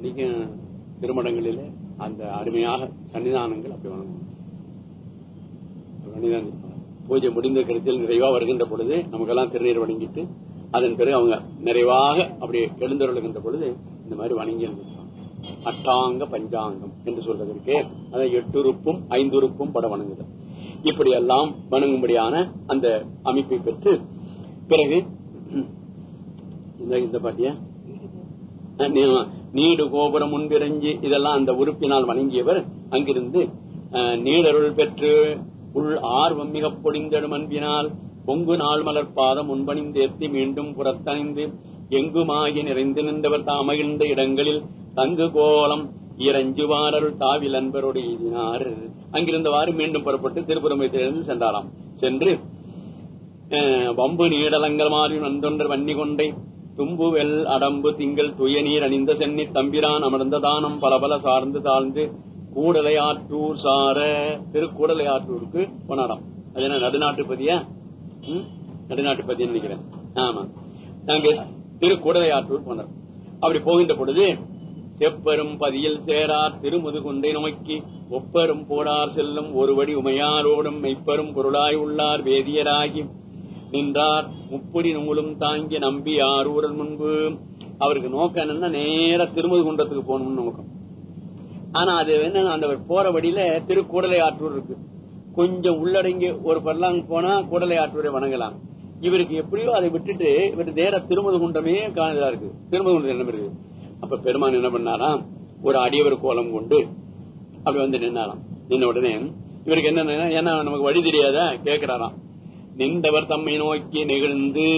இன்னைக்கு திருமணங்களிலே அந்த அருமையாக சன்னிதானங்கள் அப்படி வணங்கும் பூஜை முடிந்த கருத்தில் நிறைவா வருகின்ற பொழுது நமக்கெல்லாம் திருநீர் வணங்கிட்டு அதன் பிறகு அவங்க நிறைவாக அப்படி எழுந்தருளுகின்ற பொழுது இந்த மாதிரி வணங்கி அட்டாங்க பஞ்சாங்கம் என்று சொல்றதற்கு அதை எட்டுறுப்பும் ஐந்துறுப்பும் பட வணங்குதல். இப்படி எல்லாம் வணங்கும்படியான அந்த அமைப்பை பெற்று பிறகு இந்த இந்த பாட்டியா? அஹ் நீடு கோபுரம் முன்பிரஞ்சி இதெல்லாம் அந்த உறுப்பினால் வணங்கியவர். அங்கிருந்து அஹ், நீடருள் பெற்று உள் ஆர்வம் மிக பொடிந்தெடும் அன்பினால் பொங்கு நாள் மலர் பாதம் முன்பணிந்தேர்த்தி மீண்டும் புறத்தணிந்து எங்குமாகி நிறைந்து நின்றவர் தாமகிழ்ந்த இடங்களில் தங்கு கோலம் இரஞ்சுவாரருள் தாவில் அன்பரோடு எழுதினார் அங்கிருந்தவாறு மீண்டும் புறப்பட்டு திருப்புறமைத்திலிருந்து சென்றாராம் சென்று அஹ், வம்பு நீடலங்கள் மாறி நந்தொன்றர் வன்னி கொண்டை தும்பு வெல் அடம்பு திங்கள் துயநீர் அணிந்த சென்னி தம்பிரான் அமர்ந்த தானம் பலபல சார்ந்து தாழ்ந்து கூடலையாற்றூர் சார. திருக்கூடலையாற்றூருக்கு போனாராம். அது என்ன நடுநாட்டுப்பதியா? ம்? நடுநாட்டுப்பதின்னு நினைக்கிறேன். ஆமா. நாங்க திருக்கூடலையாற்றூர் போனார் அப்படி போகின்ற பொழுது செப்பரும் பதியில் சேரார் திருமுதுகுண்டை நோக்கி ஒப்பரும் போடார் செல்லும் ஒருவடி உமையாரோடும் மெய்ப்பரும் பொருளாய் உள்ளார் வேதியராகி நின்றார். முப்படி நூலும் தாங்கி நம்பி ஆரூரல் முன்பு அவருக்கு நோக்கம் என்னன்னா நேர திருமது குன்றத்துக்கு போகணும்னு நோக்கம். ஆனா அது என்ன அந்த போற வழியில திருக்கூடலை ஆற்றூர் இருக்கு. கொஞ்சம் உள்ளடங்கி ஒரு பர்லாங் போனா கூடலை ஆற்றூரை வணங்கலாம். இவருக்கு எப்படியோ அதை விட்டுட்டு இவர் நேர திருமது குண்டமே காணதா இருக்கு. திருமது குண்டம் என்ன இருக்கு? அப்ப பெருமான் என்ன பண்ணாராம்? ஒரு அடியவர் கோலம் கொண்டு அப்படி வந்து நின்னாராம். நின்ன உடனே இவருக்கு என்ன ஏன்னா நமக்கு வழி தெரியாத? கேட்கிறாராம் நின்றவர் தம்மை நோக்கி நெகிழ்ந்து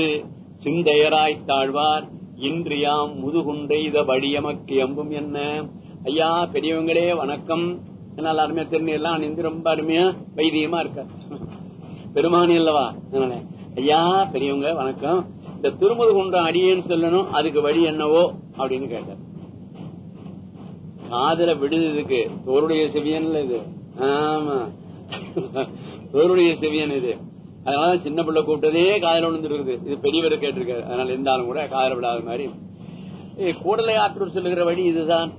சிந்தையராய் தாழ்வார். இன்றியாம் முதுகுண்டை இத வழியமக்கு எம்பும் என்ன? ஐயா பெரியவங்களே வணக்கம். நல்லா அருமையா திருநீர்லாம் அணிந்து ரொம்ப அருமையா வைத்தியமா இருக்க பெருமானி அல்லவா? ஐயா பெரியவங்க வணக்கம். இந்த திருமுது குன்றம் அடியேன்னு சொல்லணும் அதுக்கு வழி என்னவோ? அப்படின்னு கேட்டார். காதல விடுததுக்கு தோருடைய செவியன்ல இது. ஆமா. தோருடைய செவியன் இது. அதனால சின்ன பிள்ளை கூப்பிட்டதே காதல விழுந்துருக்குது. இது பெரியவர் கேட்டிருக்காரு. அதனால இருந்தாலும் கூட காதல விடாத மாதிரி. ஏய், கூடலை ஆற்றூர் செல்லுகிற வழி இதுதான்.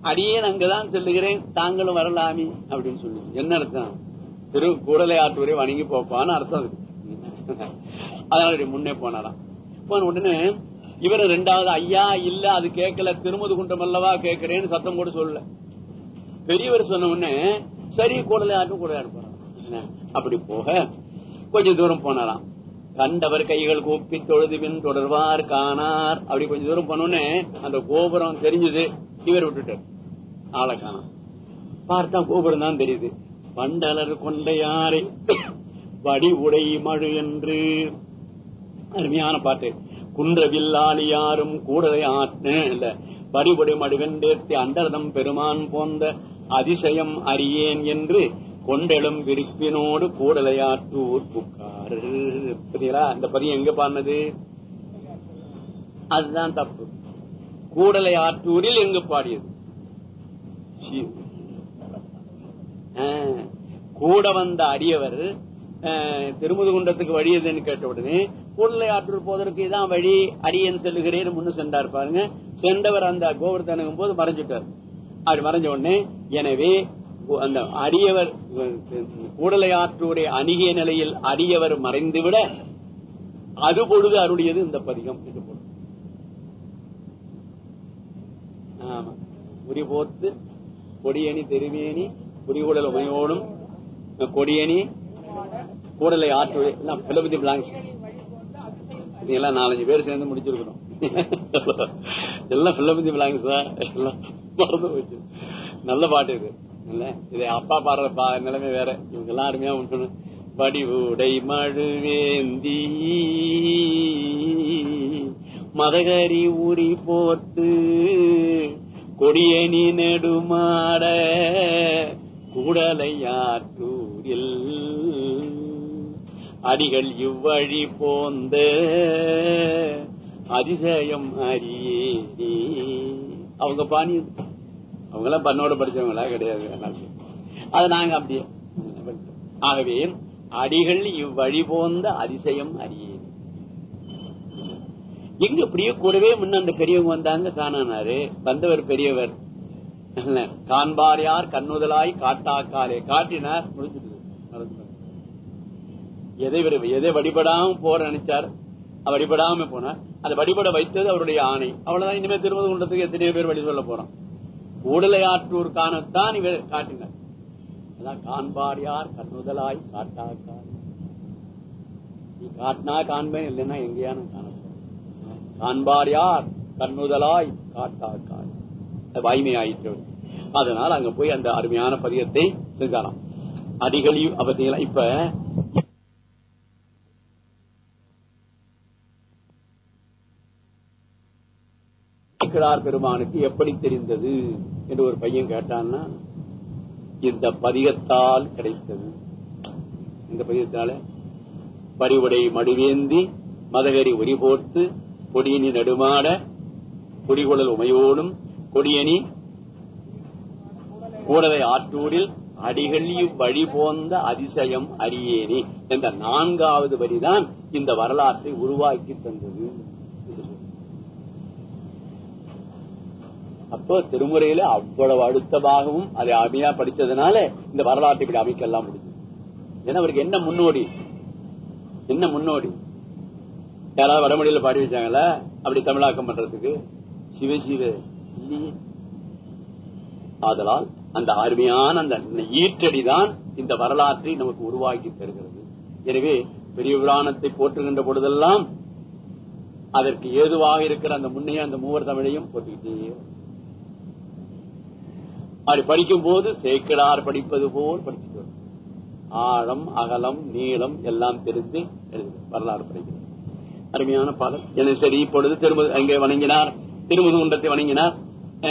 அடியேன் அங்கதான் செல்லுகிறேன். தாங்களும் வரலாமி அப்படின்னு சொல்லி. என்ன அர்த்தம்? திரு கூடலை ஆற்றூரை வணங்கி போப்பான்னு அர்த்தம் அதனால முன்னே போனாராம். போன உடனே இவர் ரெண்டாவது ஐயா இல்ல அது கேட்கல. திருமது குண்டம் அல்லவா கேட்கிறேன்னு சத்தம் கூட சொல்லல. பெரியவர் சொன்ன உடனே சரி கூடலை ஆட்டும் ஆட்டு போறாங்க அப்படி போக கொஞ்ச தூரம் போனாராம் கண்டவர் கைகள் கூப்பி தொழுதுவின் தொடர்வார் காணார். அப்படி கொஞ்ச தூரம் போனோடனே அந்த கோபுரம் தெரிஞ்சது. இவர் விட்டுட்டார். ஆளை காணாம். பார்த்தா கோபுரம் தான் தெரியுது. பண்டலர் கொண்ட யாரை வடி உடை மழு என்று. அருமையான பாட்டு. குன்றவில்லாளி யாரும் கூடலை ஆற்று இல்ல வடிபொடி மடுவென்றேத்தி அண்டர்தம் பெருமான் போந்த அதிசயம் அறியேன் என்று கொண்டெழும் விருப்பினோடு கூடலையாற்றூர் புக்கார் புரியுதா? அந்த பதியம் எங்க பாடினது? அதுதான் தப்பு. கூடலை ஆற்றூரில் எங்கு பாடியது? கூட வந்த அடியவர் ஆ, திருமுதுகுண்டத்துக்கு வழி எதுன்னு கேட்ட உடனே கூடலை ஆற்றூர் போவதற்கு இதான் வழி அடியன் செல்லுகிறேன் முன்னு சென்றார் பாருங்க. சென்றவர் அந்த கோபுரத்தை போது மறைஞ்சிட்டார். அப்படி மறைஞ்ச உடனே எனவே அந்த அரியவர் கூடலை ஆற்றூரை அணுகிய நிலையில் அரியவர் மறைந்துவிட அது பொழுது அருடையது இந்த பதிகம் என்று பொழுது ஆமா. உரி போத்து கொடியணி தெருவேணி புரிகூடல் உமையோடும் கொடியணி கூடலை ஆற்று எல்லாம் பிலபதி பிளாங்ஸ் இதெல்லாம் நாலஞ்சு பேர் சேர்ந்து முடிச்சிருக்கிறோம் எல்லாம் பிலபதி பிளாங்ஸ் தான். எல்லாம் மறந்து போச்சு. நல்ல பாட்டு இது. இல்ல? இது அப்பா பாடுற பா நிலைமை வேற. இவங்க எல்லாம் அருமையா ஒன்று படிவுடை மழுவேந்தி மதகரி உரி போர்த்து கொடியணி நெடுமாட கூடலையாற்றூரில் அடிகள் இவ்வழி போந்த அதிசயம் அறியே அவங்க பாணி அவங்க எல்லாம் பண்ணோட படிச்சவங்களா கிடையாது அது நாங்க அப்படியே ஆகவே அடிகள் இவ்வழி போந்த அதிசயம் அறியே எங்க இப்படியே கூடவே முன்ன அந்த பெரியவங்க வந்தாங்க காணானாரு. வந்தவர் பெரியவர். காண்பார் யார் கண்ணுதலாய் காட்டாக்காலே காட்டினார் முடிஞ்சிட்டு எதை எதை வழிபடாம போற நினைச்சார்? வழிபடாம போனார். அதை வழிபட வைத்தது அவருடைய ஆணை. அவ்வளவுதான். இனிமே திருமதி குண்டத்துக்கு எத்தனையோ பேர் வழி சொல்ல போறோம். கூடலையாற்றூர்கானத்தான் இவர் காட்டினர். அதான் காண்பார் யார் கண்ணுதலாய் காட்டாக்கார் நீ காட்டினா காண்பேன் இல்லைன்னா எங்கேயான காணப்படும் காண்பார் யார் கண்ணுதலாய் காட்டாக்காய் வாய்மையாயிற்று அதனால் ஆயிற்று. அங்க போய் அந்த அருமையான பதியத்தை செஞ்சாராம். அடிகளி அவதியெல்லாம் இப்ப இருக்கிறார் பெருமானுக்கு எப்படி தெரிந்தது? என்று ஒரு பையன் கேட்டான்னா இந்த பதிகத்தால் கிடைத்தது. இந்த பதிகத்தால பறிவுடை மடுவேந்தி மதகரி ஒரி போட்டு கொடியணி நடுமாட கொடிகுழல் உமையோடும் கொடியணி கூடலை ஆற்றூரில் அடிகள் வழி போந்த அதிசயம் அரியேனி என்ற நான்காவது வரிதான் இந்த வரலாற்றை உருவாக்கி தந்தது. திருமுறையில அவ்வளவு அழுத்தமாகவும் அதை அருமையா படிச்சதுனால இந்த வரலாற்றை இப்படி அமைக்கலாம் முடியும் ஏன்னா அவருக்கு என்ன முன்னோடி? என்ன முன்னோடி? யாராவது வடமொழியில பாடி வச்சாங்களா? அப்படி தமிழாக்கம் பண்றதுக்கு? சிவசிவ இல்லையே. ஆதலால் அந்த அருமையான அந்த ஈற்றடிதான் இந்த வரலாற்றை நமக்கு உருவாக்கி தருகிறது. எனவே பெரிய புராணத்தை போற்றுகின்ற பொழுதெல்லாம் அதற்கு ஏதுவாக இருக்கிற அந்த முன்னைய அந்த மூவர் தமிழையும் போட்டுக்கிட்டே அப்படி படிக்கும் போது சேக்கிடார் படிப்பது போல் படிச்சுட்டு வரும். ஆழம் அகலம் நீளம் எல்லாம் தெரிந்து வரலாறு படிக்கிறது. அருமையான பாடல். என சரி இப்பொழுது திருமது அங்கே வணங்கினார். திருமுதுகுண்டத்தை வணங்கினார்.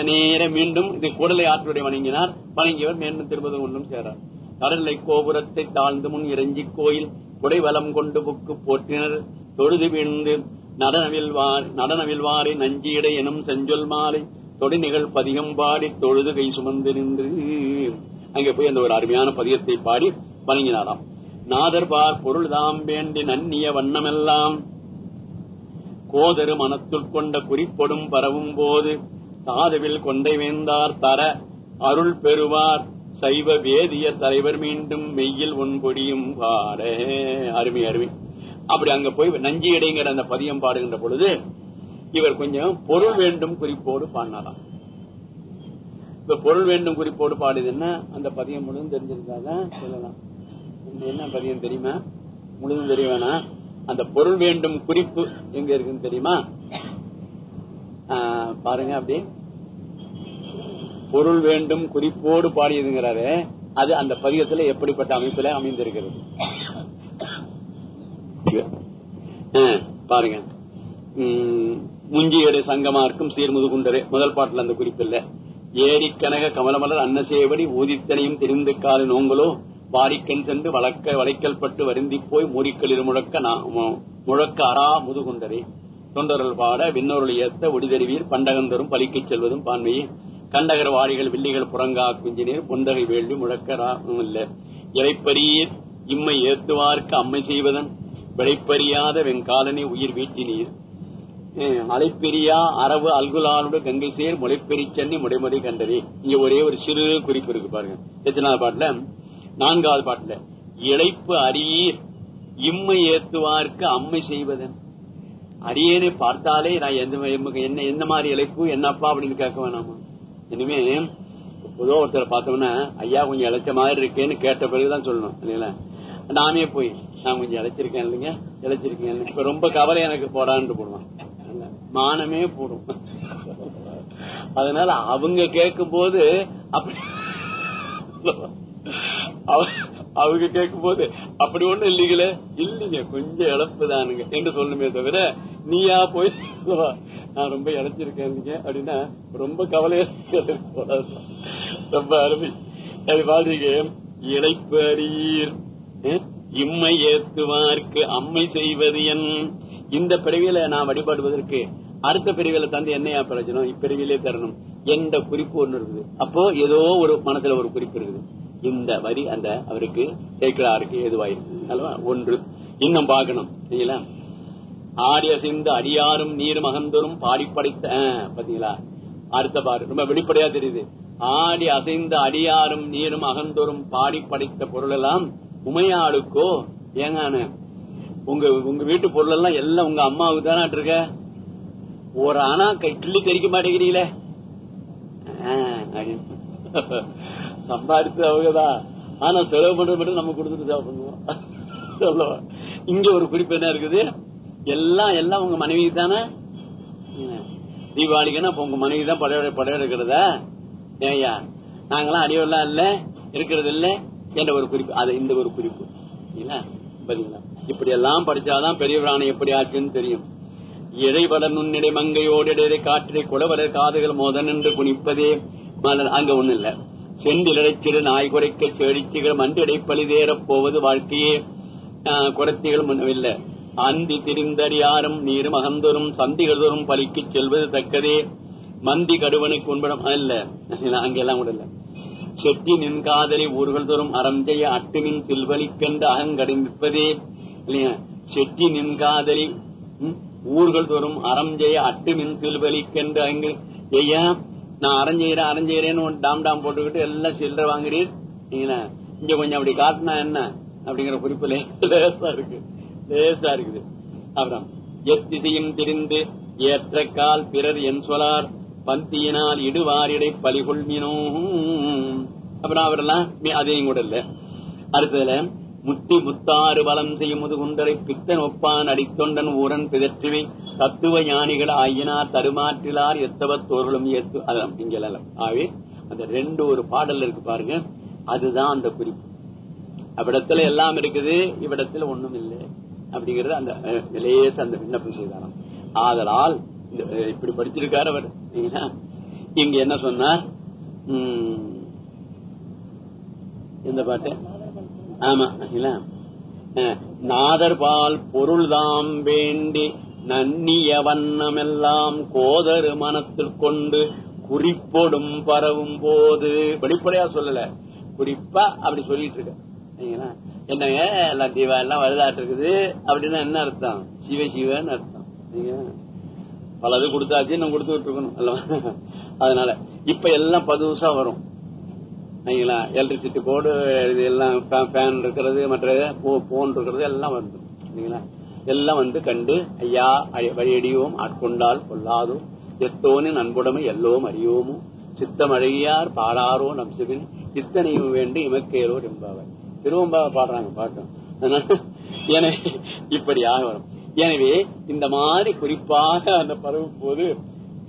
நேர மீண்டும் இது குடலை ஆற்றுடைய வணங்கினார். வணங்கியவர் மீண்டும் திருமுதுகுண்டம் சேரார் கடலை கோபுரத்தை தாழ்ந்து முன் இறஞ்சி கோயில் குடைவலம் கொண்டு புக்கு போற்றினர். தொழுது வீழ்ந்து நடனவில் நடனவில் வாரி நஞ்சியடை எனும் செஞ்சொல் மாலை தொடிநிகழ் பதிகம் பாடி தொழுது கை சுமந்து நின்று. அங்கே போய் அந்த ஒரு அருமையான பதியத்தை பாடி வணங்கினாராம். நாதர் பார் பொருள் தாம் வேண்டி நன்னிய வண்ணமெல்லாம். கோதரு மனத்துள் கொண்ட குறிப்பொடும் பரவும் போது சாதுவில் கொண்டை வேந்தார் தர அருள் பெறுவார். சைவ வேதிய தலைவர் மீண்டும் மெய்யில் ஒன்பொடியும் பாட அருமை அருமை. அப்படி அங்க போய் நஞ்சி இடைங்கிற அந்த பதியம் பாடுகின்ற பொழுது இவர் கொஞ்சம் பொருள் வேண்டும் குறிப்போடு பாடினாராம். இப்ப பொருள் வேண்டும் குறிப்போடு பாடுதுன்னா அந்த பதியம் முழுதும் தெரிஞ்சிருந்தாதான் சொல்லலாம். என்ன பதியம் தெரியுமா? முழுதும் தெரியவேனா அந்த பொருள் வேண்டும் குறிப்பு எங்க இருக்குன்னு தெரியுமா? பாருங்க அப்படி பொருள் வேண்டும் குறிப்போடு பாடியதுங்கிறாரு அது அந்த பதியத்துல எப்படிப்பட்ட அமைப்புல அமைந்திருக்கிறது? பாருங்க. முஞ்சியடை சங்கமார்க்கும் சீர்முதுகுண்டரே முதல் பாட்டில் அந்த குறிப்பில்ல. ஏரி கனக கமலமலர் அன்னசேவடி ஊதித்தனையும் தெரிந்து கால நோங்களோ வாரிக்கண் சென்று வளக்க வளைக்கல் பட்டு வருந்தி போய் மூடிக்களிர் முழக்க முழக்க அரா முதுகுண்டரே தொண்டர்கள் பாட விண்ணொருள் ஏத்த ஒடிதறிவீர் பண்டகந்தரும் பலிக்குச் செல்வதும் பான்மையே. கண்டகர வாரிகள் வில்லிகள் புறங்கா குஞ்சினீர் பொந்தகை வேள்வி முழக்கரா இல்ல. இறைப்பரியீர் இம்மை ஏத்துவார்க்கு அம்மை செய்வதன் விளைப்பறியாத வெங்காலனை உயிர் வீட்டினீர். அலைப்பெரியா அரபு அல்குலானுடைய கங்கை சேர் முளைப்பெரி சென்னை முடைமுறை கண்டதே. இங்க ஒரே ஒரு சிறு குறிப்பு இருக்கு பாருங்க. எத்தனாவது பாட்டுல? நான்காவது பாட்டுல. இழைப்பு அரியீர் இம்மை ஏத்துவார்க்கு அம்மை செய்வதன். அரியனை பார்த்தாலே நான் எந்த என்ன என்ன மாதிரி இழைப்பு என்னப்பா அப்படின்னு கேட்க வேணாமா? இனிமே பொதுவா ஒருத்தர் பார்த்தோம்னா ஐயா கொஞ்சம் இழைச்ச மாதிரி இருக்கேன்னு கேட்ட பிறகுதான் சொல்லணும் இல்லைங்களா? நாமே போய் நான் கொஞ்சம் இழைச்சிருக்கேன் இல்லைங்க இழைச்சிருக்கேன் இப்ப ரொம்ப கவலை எனக்கு போடான்னு போடுவான். மானமே போடும். அதனால அவங்க கேட்கும் போது அவங்க கேட்கும் போது அப்படி ஒண்ணும் இல்லீங்களே? இல்லீங்க கொஞ்சம் இழப்பு தானுங்க. என்று சொல்லுமே தவிர நீயா போய் நான் ரொம்ப இழைச்சிருக்கேன் அப்படின்னா ரொம்ப கவலையா ரொம்ப அருமை. அது பாருங்க இழைப்பு அறியீர் இம்மை ஏத்துவார்க்கு அம்மை செய்வது என் இந்த பிறவியில நான் வழிபடுவதற்கு அடுத்த பிரிவில தந்து என்னையா பிரச்சனும் இப்பிரிவிலே தரணும். என்ற குறிப்பு ஒண்ணு இருக்குது. அப்போ ஏதோ ஒரு மனசுல ஒரு குறிப்பு இருக்குது. இந்த வரி அந்த அவருக்கு சேர்க்கிறாருக்கு ஏதுவாயிருக்கு அல்லவா? ஒன்று. இன்னும் பார்க்கணும். சரிங்களா? ஆடி அசைந்து அடியாரும் நீரும் மகந்தரும் பாடிப்படைத்த பாத்தீங்களா? அடுத்த பாரு. ரொம்ப வெளிப்படையா தெரியுது. ஆடி அசைந்த அடியாரும் நீரும் அகந்தோறும் பாடி படைத்த பொருள் எல்லாம் உமையாளுக்கோ ஏங்கானு உங்க உங்க வீட்டு பொருள் எல்லாம் எல்லாம் உங்க அம்மாவுக்கு தானே இருக்க ஒரு ஆனா கிள்ளி கறிக்க மாட்டேங்கிறீங்களே. ஆ, சம்பாதிச்சு அவங்கதான் ஆனா செலவு பண்றது மட்டும் நம்ம கொடுத்துட்டு செலவு பண்ணுவோம். சொல்லுவா. இங்க ஒரு குறிப்பு என்ன இருக்குது? எல்லாம் எல்லாம் உங்க மனைவி தானே? தீபாவளிக்குன்னா உங்க மனைவி தான் படையோட படையோட இருக்கிறதா ஏயா நாங்களாம் அடியோலாம் இல்ல இருக்கிறது இல்ல என்ற ஒரு குறிப்பு. அது இந்த ஒரு குறிப்பு. இல்லைங்களா இப்படி எல்லாம் படிச்சாதான் பெரிய எப்படி ஆச்சுன்னு தெரியும். இடைவட நுண்ணிடை மங்கையோடு இடையை காற்றை குளவர காதுகள் மோத நின்று குனிப்பதே மலர். அங்க ஒண்ணு இல்ல. செண்டிலடைச்சிடு நாய் குறைக்க செழிச்சுகள் மண்டிடை பழிதேறப் போவது வாழ்க்கையே. குறைத்திகள் முன்னவில்லை அந்தி திரிந்தறியாரும் நீரும் அகந்தோறும் சந்திகள் தோறும் பலிக்கு செல்வது தக்கதே. மந்தி கடுவனுக்கு உண்படம் அல்ல. அங்கெல்லாம் கூட இல்ல. செட்டி நின் காதலி ஊர்கள் தோறும் அறம் செய்ய அட்டுமின் சில்வலிக்கென்று அகங்கடிப்பதே இல்லையா செட்டி நின் காதலி ஊர்கள் தோறும் அறஞ்செய அட்டு மின் சில்வலிக்கென்று அங்கு. ஐயா நான் அரஞ்செய்யறேன் அரஞ்செய்யறேன்னு டாம் டாம் போட்டுக்கிட்டு எல்லாம் சில்லற வாங்குறீர்? இங்க கொஞ்சம் அப்படி காட்டினா என்ன? அப்படிங்கிற குறிப்பு லேசா இருக்கு. லேசா இருக்குது. அப்புறம் எத்திசையும் தெரிந்து ஏற்ற கால் பிறர் என் சொலார் பந்தியினால் இடுவாரிடை பலிகொள்மினோ அப்புறம் அவரெல்லாம் அதையும் கூட இல்ல. அடுத்ததுல முத்தி முத்தாறு பலம் செய்யும் முதுகுண்டரை பித்தன் ஒப்பான் அடித்தொண்டன் ஊரன் பிதற்றுவை. தத்துவ ஞானிகள் ஆயினார் தருமாற்றிலார் எத்தவத்தோர்களும் ஏத்து அதான் ஆகவே அந்த ரெண்டு ஒரு பாடல் இருக்கு பாருங்க. அதுதான் அந்த குறிப்பு. அவ்விடத்துல எல்லாம் இருக்குது இவ்விடத்துல ஒண்ணும் இல்லை. அப்படிங்கறது அந்த அஹ், அந்த விண்ணப்பம் செய்தாராம். ஆதலால் இப்படி படிச்சிருக்காரு அவர். இங்க என்ன சொன்னார்? உம், இந்த பாட்டு. ஆமா நாதர் பால் நாதர்பால் பொருள்தாம் வேண்டி நன்னிய வண்ணமெல்லாம் கோதரு மனத்தில் கொண்டு குறிப்பொடும் பரவும் போது. வெளிப்படையா சொல்லல. குறிப்பா அப்படி சொல்லிட்டு இருக்க. என்னங்க எல்லாம் தீபா எல்லாம் வருதாட்டு இருக்குது. அப்படின்னா என்ன அர்த்தம்? சிவ சிவன்னு அர்த்தம். பலது கொடுத்தாச்சு நம்ம கொடுத்துட்டு இருக்கணும் அல்லவா? அதனால இப்ப எல்லாம் பதுசா வரும். சரிங்களா எலக்ட்ரிசிட்டி போர்டு இது எல்லாம் ஃபேன் இருக்கிறது மற்ற போன் இருக்கிறது எல்லாம் வந்து சரிங்களா எல்லாம் வந்து கண்டு ஐயா வழியடியோம் ஆட்கொண்டால் கொள்ளாதோ? எத்தோனின் அன்புடைமை எல்லோம் அறியோமோ? சித்தம் அழகியார் பாடாரோ நம் சிவன் இத்தனையும் வேண்டி இமக்கேரோ என்பவர். திருவம்பாவை பாடுறாங்க பாட்டும் அதனால எனவே இப்படியாக வரும். எனவே இந்த மாதிரி குறிப்பாக அந்த பரவும் போது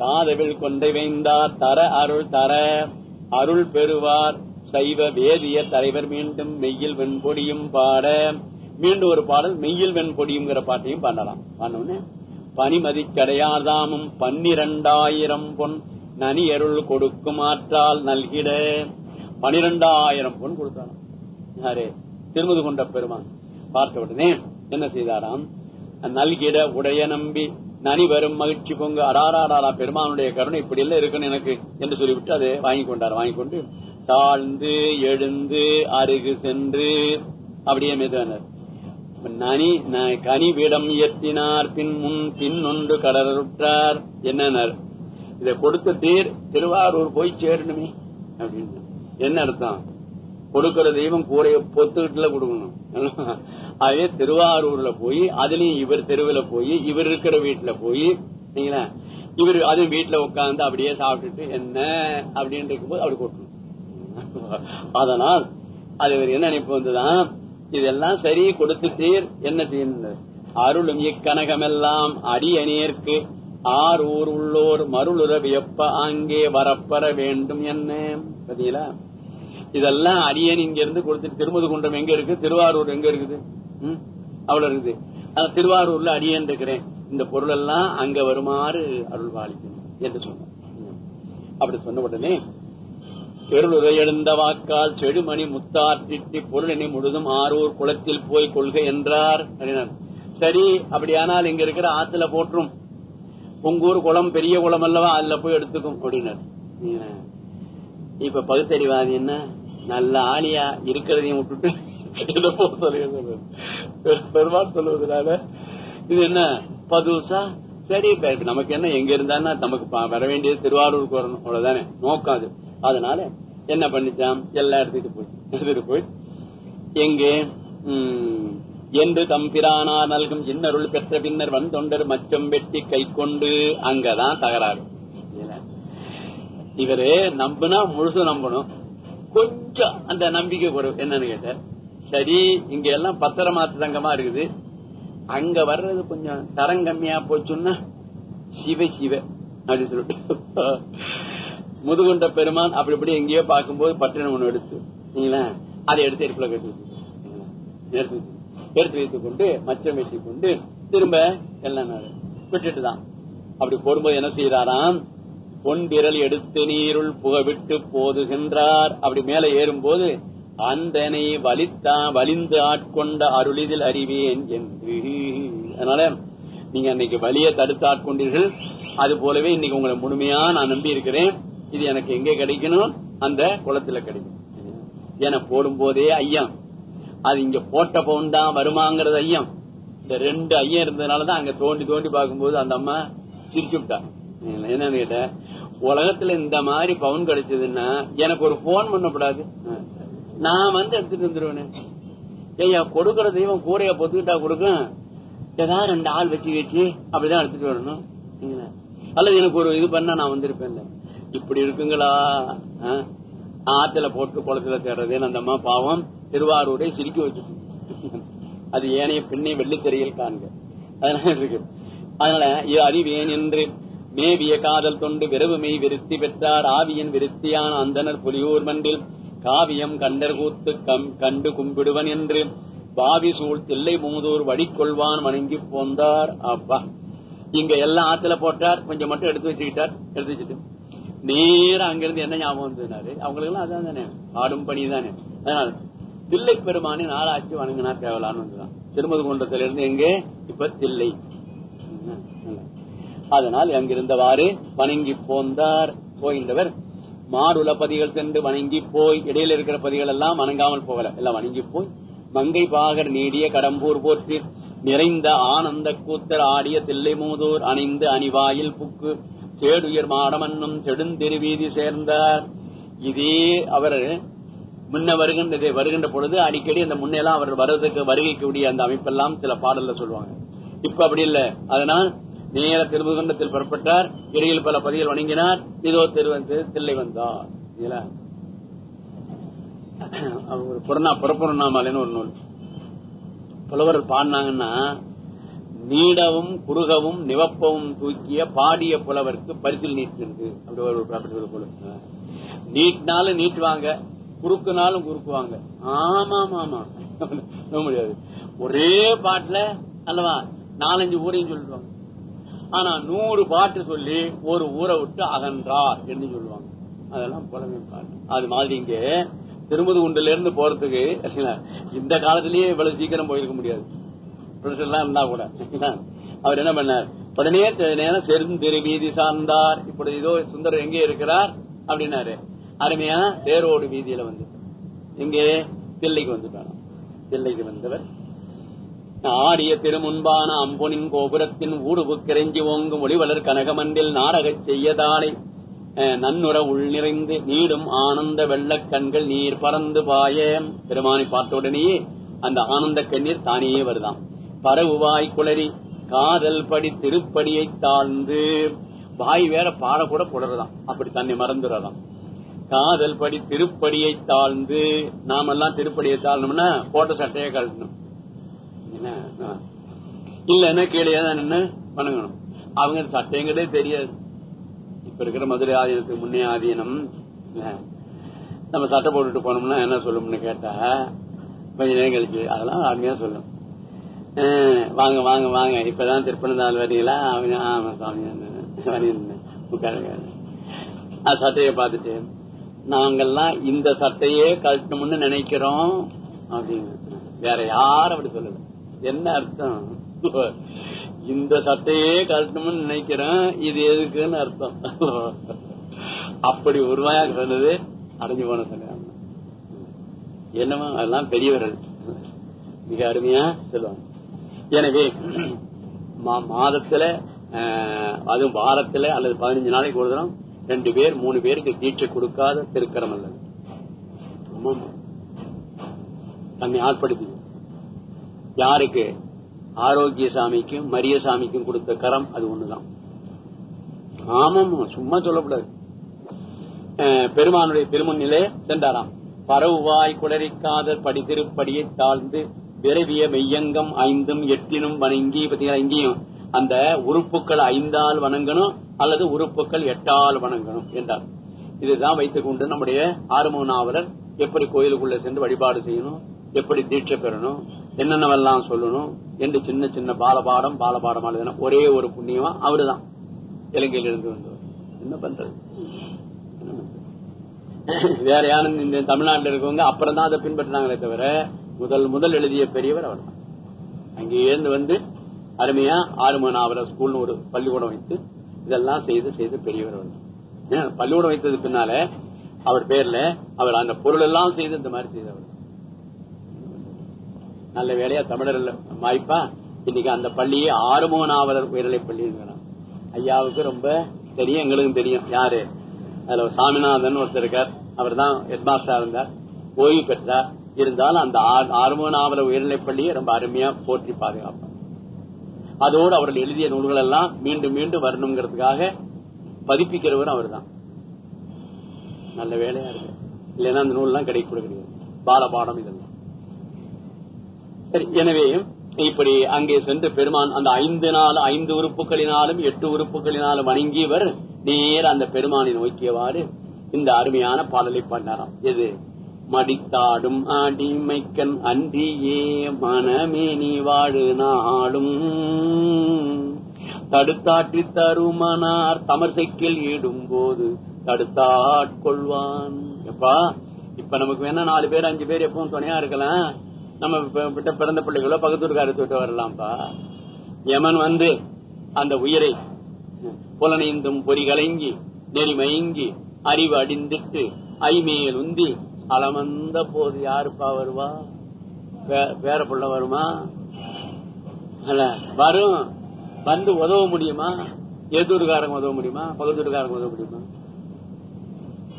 தாதவில் கொண்டை வைந்தார் தர அருள் தர அருள் பெறுவார் சைவ வேதிய தலைவர் மீண்டும் மெய்யில் வெண்பொடியும் பாட. மீண்டும் ஒரு பாடல் மெய்யில் வெண்பொடியுங்கிற பாட்டையும் பாடலாம். பாடணும்னு? பனிமதி கடையாதாமும் பன்னிரண்டாயிரம் பொன் நனி அருள் கொடுக்கும் ஆற்றால் நல்கிட. பனிரெண்டாயிரம் பொன் கொடுத்தாராம். யாரு? திருமது கொண்ட பெருமான். பார்த்த உடனே என்ன செய்தாராம்? நல்கிட உடைய நம்பி நனி வரும் மகிழ்ச்சி பொங்கு. அடாராடாரா பெருமானுடைய கருணை இப்படி எல்லாம் இருக்கணும் எனக்கு என்று சொல்லிவிட்டு அதை வாங்கி கொண்டார் வாங்கி கொண்டு தாழ்ந்து எழுந்து அருகு சென்று அப்படியே மெதுவானார். நனி ந- கனிவிடம் இயற்றினார் பின் முன் பின் ஒன்று கடலுற்றார் என்னன்னார்? இதை கொடுத்த தீர் திருவாரூர் போய் சேரணுமே அப்படின்னு. என்ன அர்த்தம்? கொடுக்கிற தெய்வம் கூரைய பொத்துக்கிட்டுல கொடுக்கணும். அதே திருவாரூர்ல போய் அதுலயும் இவர் தெருவுல போய் இவர் இருக்கிற வீட்டுல போய் இவர் அதுவும் வீட்டுல உட்கார்ந்து அப்படியே சாப்பிட்டுட்டு என்ன? அப்படின்னு இருக்கும்போது அப்படி கொட்டணும். அதனால் அது இவர் என்ன நினைப்பு வந்துதான் இதெல்லாம் சரி கொடுத்துட்டீர் என்ன செய்யணும் அருளும் இக்கனகமெல்லாம் அடியநேர்க்கு ஆர் ஊர் உள்ளோர் மருளுறவு எப்ப அங்கே வரப்பெற வேண்டும் என்ன? பாத்தீங்களா இதெல்லாம் அடியன் இங்க இருந்து கொடுத்துட்டு திருமுதுகுன்றம் எங்க இருக்கு? திருவாரூர் எங்க இருக்குது? அவ்வளவு இருக்குது. ஆனா திருவாரூர்ல அடியன் இருக்கிறேன். இந்த பொருள் எல்லாம் அங்க வருமாறு அருள் பாலிக்கணும் என்று சொன்ன அப்படி சொன்ன உடனே பெருளுரை எழுந்த வாக்கால் செடுமணி முத்தாற்றிட்டி பொருளினை முழுதும் ஆரூர் குளத்தில் போய் கொள்க என்றார் சரி அப்படியானால் இங்க இருக்கிற ஆத்துல போற்றும். பொங்கூர் குளம் பெரிய குளம் அல்லவா? அதுல போய் எடுத்துக்கும் அப்படின்னார். இப்ப பகுத்தறிவாதி என்ன? நல்ல ஆளியா இருக்கிறதையும் விட்டுட்டு இதை போ பெருமாள் சொல்லுவதனால இது என்ன? பதுசா? சரி நமக்கு என்ன? எங்க இருந்தான்னா நமக்கு வர வேண்டியது திருவாரூருக்கு வரணும் அவ்வளவுதானே. நோக்கம் அது. அதனால என்ன பண்ணிச்சான் எல்லா இடத்துக்கு போய் எடுத்துட்டு போய் எங்கே? என்று தம்பிரானார் நல்கும் இன்னருள் பெற்ற பின்னர் வந்தொண்டர் மச்சம் வெட்டி கை கொண்டு அங்கதான் தகராறு. இவரு நம்பினா முழுசு நம்பணும். கொஞ்சம் அந்த நம்பிக்கை குறைவு என்னன்னு கேட்ட சரி இங்க எல்லாம் பத்திரமாத்து தங்கமா இருக்குது. அங்க வர்றது கொஞ்சம் தரம் கம்மியா போச்சுன்னா சிவ சிவ அப்படின்னு சொல்லிட்டு. முதுகுண்ட பெருமான் அப்படி இப்படி எங்கேயோ பார்க்கும்போது பட்டினம் ஒண்ணு எடுத்து அதை எடுத்து எடுப்புல கட்டி எடுத்து எடுத்து வைத்துக் கொண்டு மச்சம் வெட்டி கொண்டு திரும்ப எல்லாம் விட்டுட்டு தான். அப்படி போடும்போது என்ன செய்யறாராம் பொன் விரல் எடுத்து நீருள் புகவிட்டு போதுகின்றார். அப்படி மேல ஏறும்போது அந்தனை வலித்தா வலிந்து ஆட்கொண்ட அருளிதில் அறிவேன் என்று. அதனால நீங்க அன்னைக்கு வலிய தடுத்து ஆட்கொண்டீர்கள். அது போலவே இன்னைக்கு உங்களை முழுமையா நான் நம்பி இருக்கிறேன் இது எனக்கு எங்க கிடைக்கணும் அந்த குளத்துல கிடைக்கும். என போடும் போதே ஐயம். அது இங்க போட்ட பவுன் தான் வருமாங்கிறது ஐயம். இந்த ரெண்டு ஐயம் இருந்ததுனாலதான் அங்க தோண்டி தோண்டி பார்க்கும்போது அந்த அம்மா சிரிச்சுட்டா என்னன்னு உலகத்துல இந்த மாதிரி பவுன் கிடைச்சதுன்னா எனக்கு ஒரு போன் பண்ணக்கூடாது. நான் வந்து எடுத்துட்டு வந்துருவேன். ஐயா கொடுக்கற தெய்வம் கூரைய பொத்துக்கிட்டா கொடுக்கும். ஏதாவது ரெண்டு ஆள் வச்சு வச்சு அப்படிதான் எடுத்துட்டு வரணும். அல்லது எனக்கு ஒரு இது பண்ணா நான் வந்திருப்பேன் இப்படி இருக்குங்களா? ஆத்துல போட்டு குளத்துல தேடுறதேன்னு அந்த அம்மா பாவம். திருவாரூரை சிரிக்க வச்சுட்டு அது ஏனைய பின்னே வெள்ளித்தறியில் காண்க. அதனால இருக்கு. அதனால அறிவேன் என்று மேவிய காதல் தொண்டு விரவுமை விருத்தி பெற்றார். ஆவியின் விருத்தியான அந்தனர் புலியூர் மன்றில் காவியம் கண்டர் கூத்து கம் கண்டு கும்பிடுவன் என்று பாவி சூழ் தில்லை மூதூர் வடிக்கொள்வான் வணங்கி போந்தார். அப்பா. இங்க எல்லாம் ஆத்துல போட்டார். கொஞ்சம் மட்டும் எடுத்து வச்சுக்கிட்டார். எடுத்து வச்சுட்டு. நேரா அங்கிருந்து என்ன ஞாபகம் வந்ததுனாரு அவங்களுக்கு எல்லாம் அதான் தானே. ஆடும் பணி தானே. அதனால தில்லை பெருமானை நாளாச்சு வணங்கினா தேவலான்னு வந்துதான் திருமது குண்டத்துல இருந்து எங்க? இப்ப தில்லை. அதனால் அங்கிருந்தவாறு வணங்கி போந்தார். போகின்றவர் மாடுல பதிகள் சென்று வணங்கி போய் இடையில இருக்கிற பதிகள் எல்லாம் வணங்காமல் போகல. எல்லாம் வணங்கி போய் மங்கை பாகர் நீடிய கடம்பூர் போற்றி நிறைந்த ஆனந்த கூத்தர் ஆடிய தில்லை மூதூர் அணிந்து அணிவாயில் புக்கு தேடுயர் மாடமன்னும் தெடுந்தெருவீதி சேர்ந்தார். இதே அவர் முன்ன வருகின்ற வருகின்ற பொழுது அடிக்கடி அந்த முன்னெல்லாம் அவர் வருவதற்கு வருகைக்கூடிய அந்த அமைப்பெல்லாம் சில பாடல்ல சொல்லுவாங்க. இப்ப அப்படி இல்ல. அதனால் நேர திருமுகண்டத்தில் புறப்பட்டார். இடையில் பல பதிகள் வணங்கினார். இதோ திரு தில்லை வந்தார். ஒரு புறநா புறப்புறநாமலைன்னு ஒரு நூல். புலவர் பாடினாங்கன்னா நீடவும் குறுகவும் நிவப்பவும் தூக்கிய பாடிய புலவருக்கு பரிசில் நீட்டிருந்து அப்படி ஒரு நீட்டினாலும் நீட்டுவாங்க குறுக்குனாலும் குறுக்குவாங்க. ஆமா ஆமா ஆமா முடியாது. ஒரே பாட்டுல அல்லவா நாலஞ்சு ஊரையும் சொல்லுவாங்க. ஆனா நூறு பாட்டு சொல்லி ஒரு ஊரை விட்டு அகன்றார் என்று சொல்லுவாங்க. அதெல்லாம் புலமை பாட்டு. அது மாதிரி இங்க திருமுதுகுண்டுல இருந்து போறதுக்கு இந்த காலத்திலேயே இவ்வளவு சீக்கிரம் போயிருக்க முடியாது. எல்லாம் இருந்தா கூட. அவர் என்ன பண்ணார்? உடனே நேரம் செருந்திரு வீதி சார்ந்தார். இப்படி இதோ சுந்தர் எங்கே இருக்கிறார்? அப்படின்னாரு. அருமையா தேரோடு வீதியில வந்து எங்கே? தில்லைக்கு வந்துட்டாராம். தில்லைக்கு வந்தவர் ஆடிய திருமுன்பான அம்பொனின் கோபுரத்தின் ஊடுபு கிரஞ்சி ஓங்கும் ஒளிவலர் கனகமண்டில் நாடகச் செய்யதாலை நன்னுற உள் நிறைந்து நீடும் ஆனந்த வெள்ளக் கண்கள் நீர் பறந்து பாய பெருமானை பார்த்த உடனேயே அந்த ஆனந்த கண்ணீர் தானே வருதாம். பரவுவாய் குளறி காதல் படி திருப்படியை தாழ்ந்து. வாய் வேற பாடக்கூட குளறதாம் அப்படி தன்னை மறந்துடுறதாம் காதல் படி திருப்படியை தாழ்ந்து. நாமெல்லாம் திருப்படியை தாழ்ந்தோம்னா போட்ட சட்டையை கழட்டணும். இல்லன்னா கீழே தான் நின்று வணங்கணும். அவங்க சட்டைங்கிறதே தெரியாது. இப்ப இருக்கிற மதுரை ஆதீனத்துக்கு முன்னே ஆதீனம். நம்ம சட்டை போட்டுட்டு போனோம்னா என்ன சொல்லணும்னு கேட்டா கொஞ்ச நேரம் கழிச்சு அதெல்லாம் அருமையா சொல்லணும் வாங்க வாங்க வாங்க. இப்பதான் திருப்பனந்தாள் வரீங்களா? அவங்க ஆமா சாமி சட்டையை பார்த்துட்டு நாங்கெல்லாம் இந்த சட்டையே கழட்டணும்னு நினைக்கிறோம் அப்படின்னு வேற யாரும் அப்படி சொல்லல. என்ன அர்த்தம்? இந்த சட்டையே கழட்டணும்னு நினைக்கிறேன். இது எதுக்குன்னு அர்த்தம்? அப்படி உருவாயா சொன்னது அடைஞ்சு போன சொன்னாங்க என்னவோ அதெல்லாம் பெரியவர்கள். மிக அருமையா சொல்லுவாங்க. எனவே மா- மாதத்துல அஹ், அதுவும் வாரத்துல அல்லது பதினஞ்சு நாளைக்கு ஒரு தினம் ரெண்டு பேர் மூணு பேருக்கு தீட்சை கொடுக்காத திருக்கரம் அல்லது தன்னை ஆட்படுத்தி யாருக்கு? ஆரோக்கிய சாமிக்கும் மரிய சாமிக்கும் கொடுத்த கரம் அது ஒண்ணுதான். ஆமாம் சும்மா சொல்லக்கூடாது. பெருமானுடைய திருமுன்னிலே சென்றாராம். பரவுவாய் குளறிக்காதல் படி திருப்படியை தாழ்ந்து விரவிய மெய்யங்கம் ஐந்தும் எட்டினும் வணங்கி பாத்தீங்கன்னா இங்கேயும் அந்த உறுப்புகள் ஐந்தால் வணங்கணும் அல்லது உறுப்புகள் எட்டால் வணங்கணும் என்றார். இதுதான் வைத்துக் கொண்டு நம்முடைய ஆறுமுகாவலர் எப்படி கோயிலுக்குள்ள சென்று வழிபாடு செய்யணும் எப்படி தீட்சை பெறணும் என்னென்னவெல்லாம் சொல்லணும் என்று சின்ன சின்ன பாலபாடம் பாலபாடம் எழுதின ஒரே ஒரு புண்ணியமா அவருதான். இலங்கையில் இருந்து வந்தவர். என்ன பண்றது? என்ன பண்றது? வேற யாரும் இந்த தமிழ்நாட்டில் இருக்கவங்க அப்புறம் தான் அதை பின்பற்றினாங்களே தவிர முதல் முதல் எழுதிய பெரியவர் அவர் தான் அங்கேருந்து வந்து அருமையா ஆறும ஸ்கூல்னு ஒரு பள்ளிக்கூடம் வைத்து இதெல்லாம் செய்து செய்து பெரியவர் அவர் பள்ளிக்கூடம் வைத்தது பின்னால அவர் பேர்ல அவர் அந்த பொருள் எல்லாம் செய்து இந்த மாதிரி செய்தவர். நல்ல வேலையா தமிழர் வாய்ப்பா? இன்னைக்கு அந்த பள்ளியே ஆறுமுக நாவலர் உயர்நிலை பள்ளி ஐயாவுக்கு ரொம்ப தெரியும் எங்களுக்கும் தெரியும். யாரு? அதுல சாமிநாதன் ஒருத்தர் இருக்கார். அவர் தான் ஹெட்மாஸ்டரா இருந்தார். ஓய்வு பெற்றார். இருந்தாலும் அந்த ஆ- ஆறுமுக நாவலர் உயர்நிலை ரொம்ப அருமையா போற்றி பாதுகாப்பார். அதோடு அவர்கள் எழுதிய நூல்கள் எல்லாம் மீண்டும் மீண்டும் வரணுங்கிறதுக்காக பதிப்பிக்கிறவர் அவர்தான். நல்ல வேலையா இருக்கு. இல்லைன்னா அந்த நூல்லாம் கிடைக்க கூட கிடையாது பாலபாடம் இதெல்லாம். சரி எனவே இப்படி அங்கே சென்று பெருமான் அந்த ஐந்து நாள் ஐந்து உறுப்புகளினாலும் எட்டு உறுப்புகளினாலும் வணங்கியவர் நேர அந்த பெருமானை நோக்கியவாறு இந்த அருமையான பாடலை பண்ணாராம் எது? மடித்தாடும் அடிமைக்கன் அன்றியே மனமே நீ வாழு நாளும். தடுத்தாட்டி தருமனார் தமர்சைக்கில் ஈடும்போது தடுத்தாட்கொள்வான் எப்பா இப்ப நமக்கு வேணா நாலு பேர் அஞ்சு பேர் எப்பவும் துணையா இருக்கலாம். நம்ம விட்ட பிறந்த பிள்ளைகளோ பக்கத்தூர்காரத்தை விட்டு வரலாம்ப்பா யமன் வந்து அந்த உயிரை புலனைந்தும் பொறிகளைங்கி நெறிமயங்கி அறிவு அடிந்திட்டு ஐமேல் உந்தி அளமந்த போது யாருப்பா வருவா? பேர பிள்ளை புள்ள வருமா? அல்ல வரும். வந்து உதவ முடியுமா? எதூர்காரங்க உதவ முடியுமா? பகுதூர்காரங்க உதவ முடியுமா?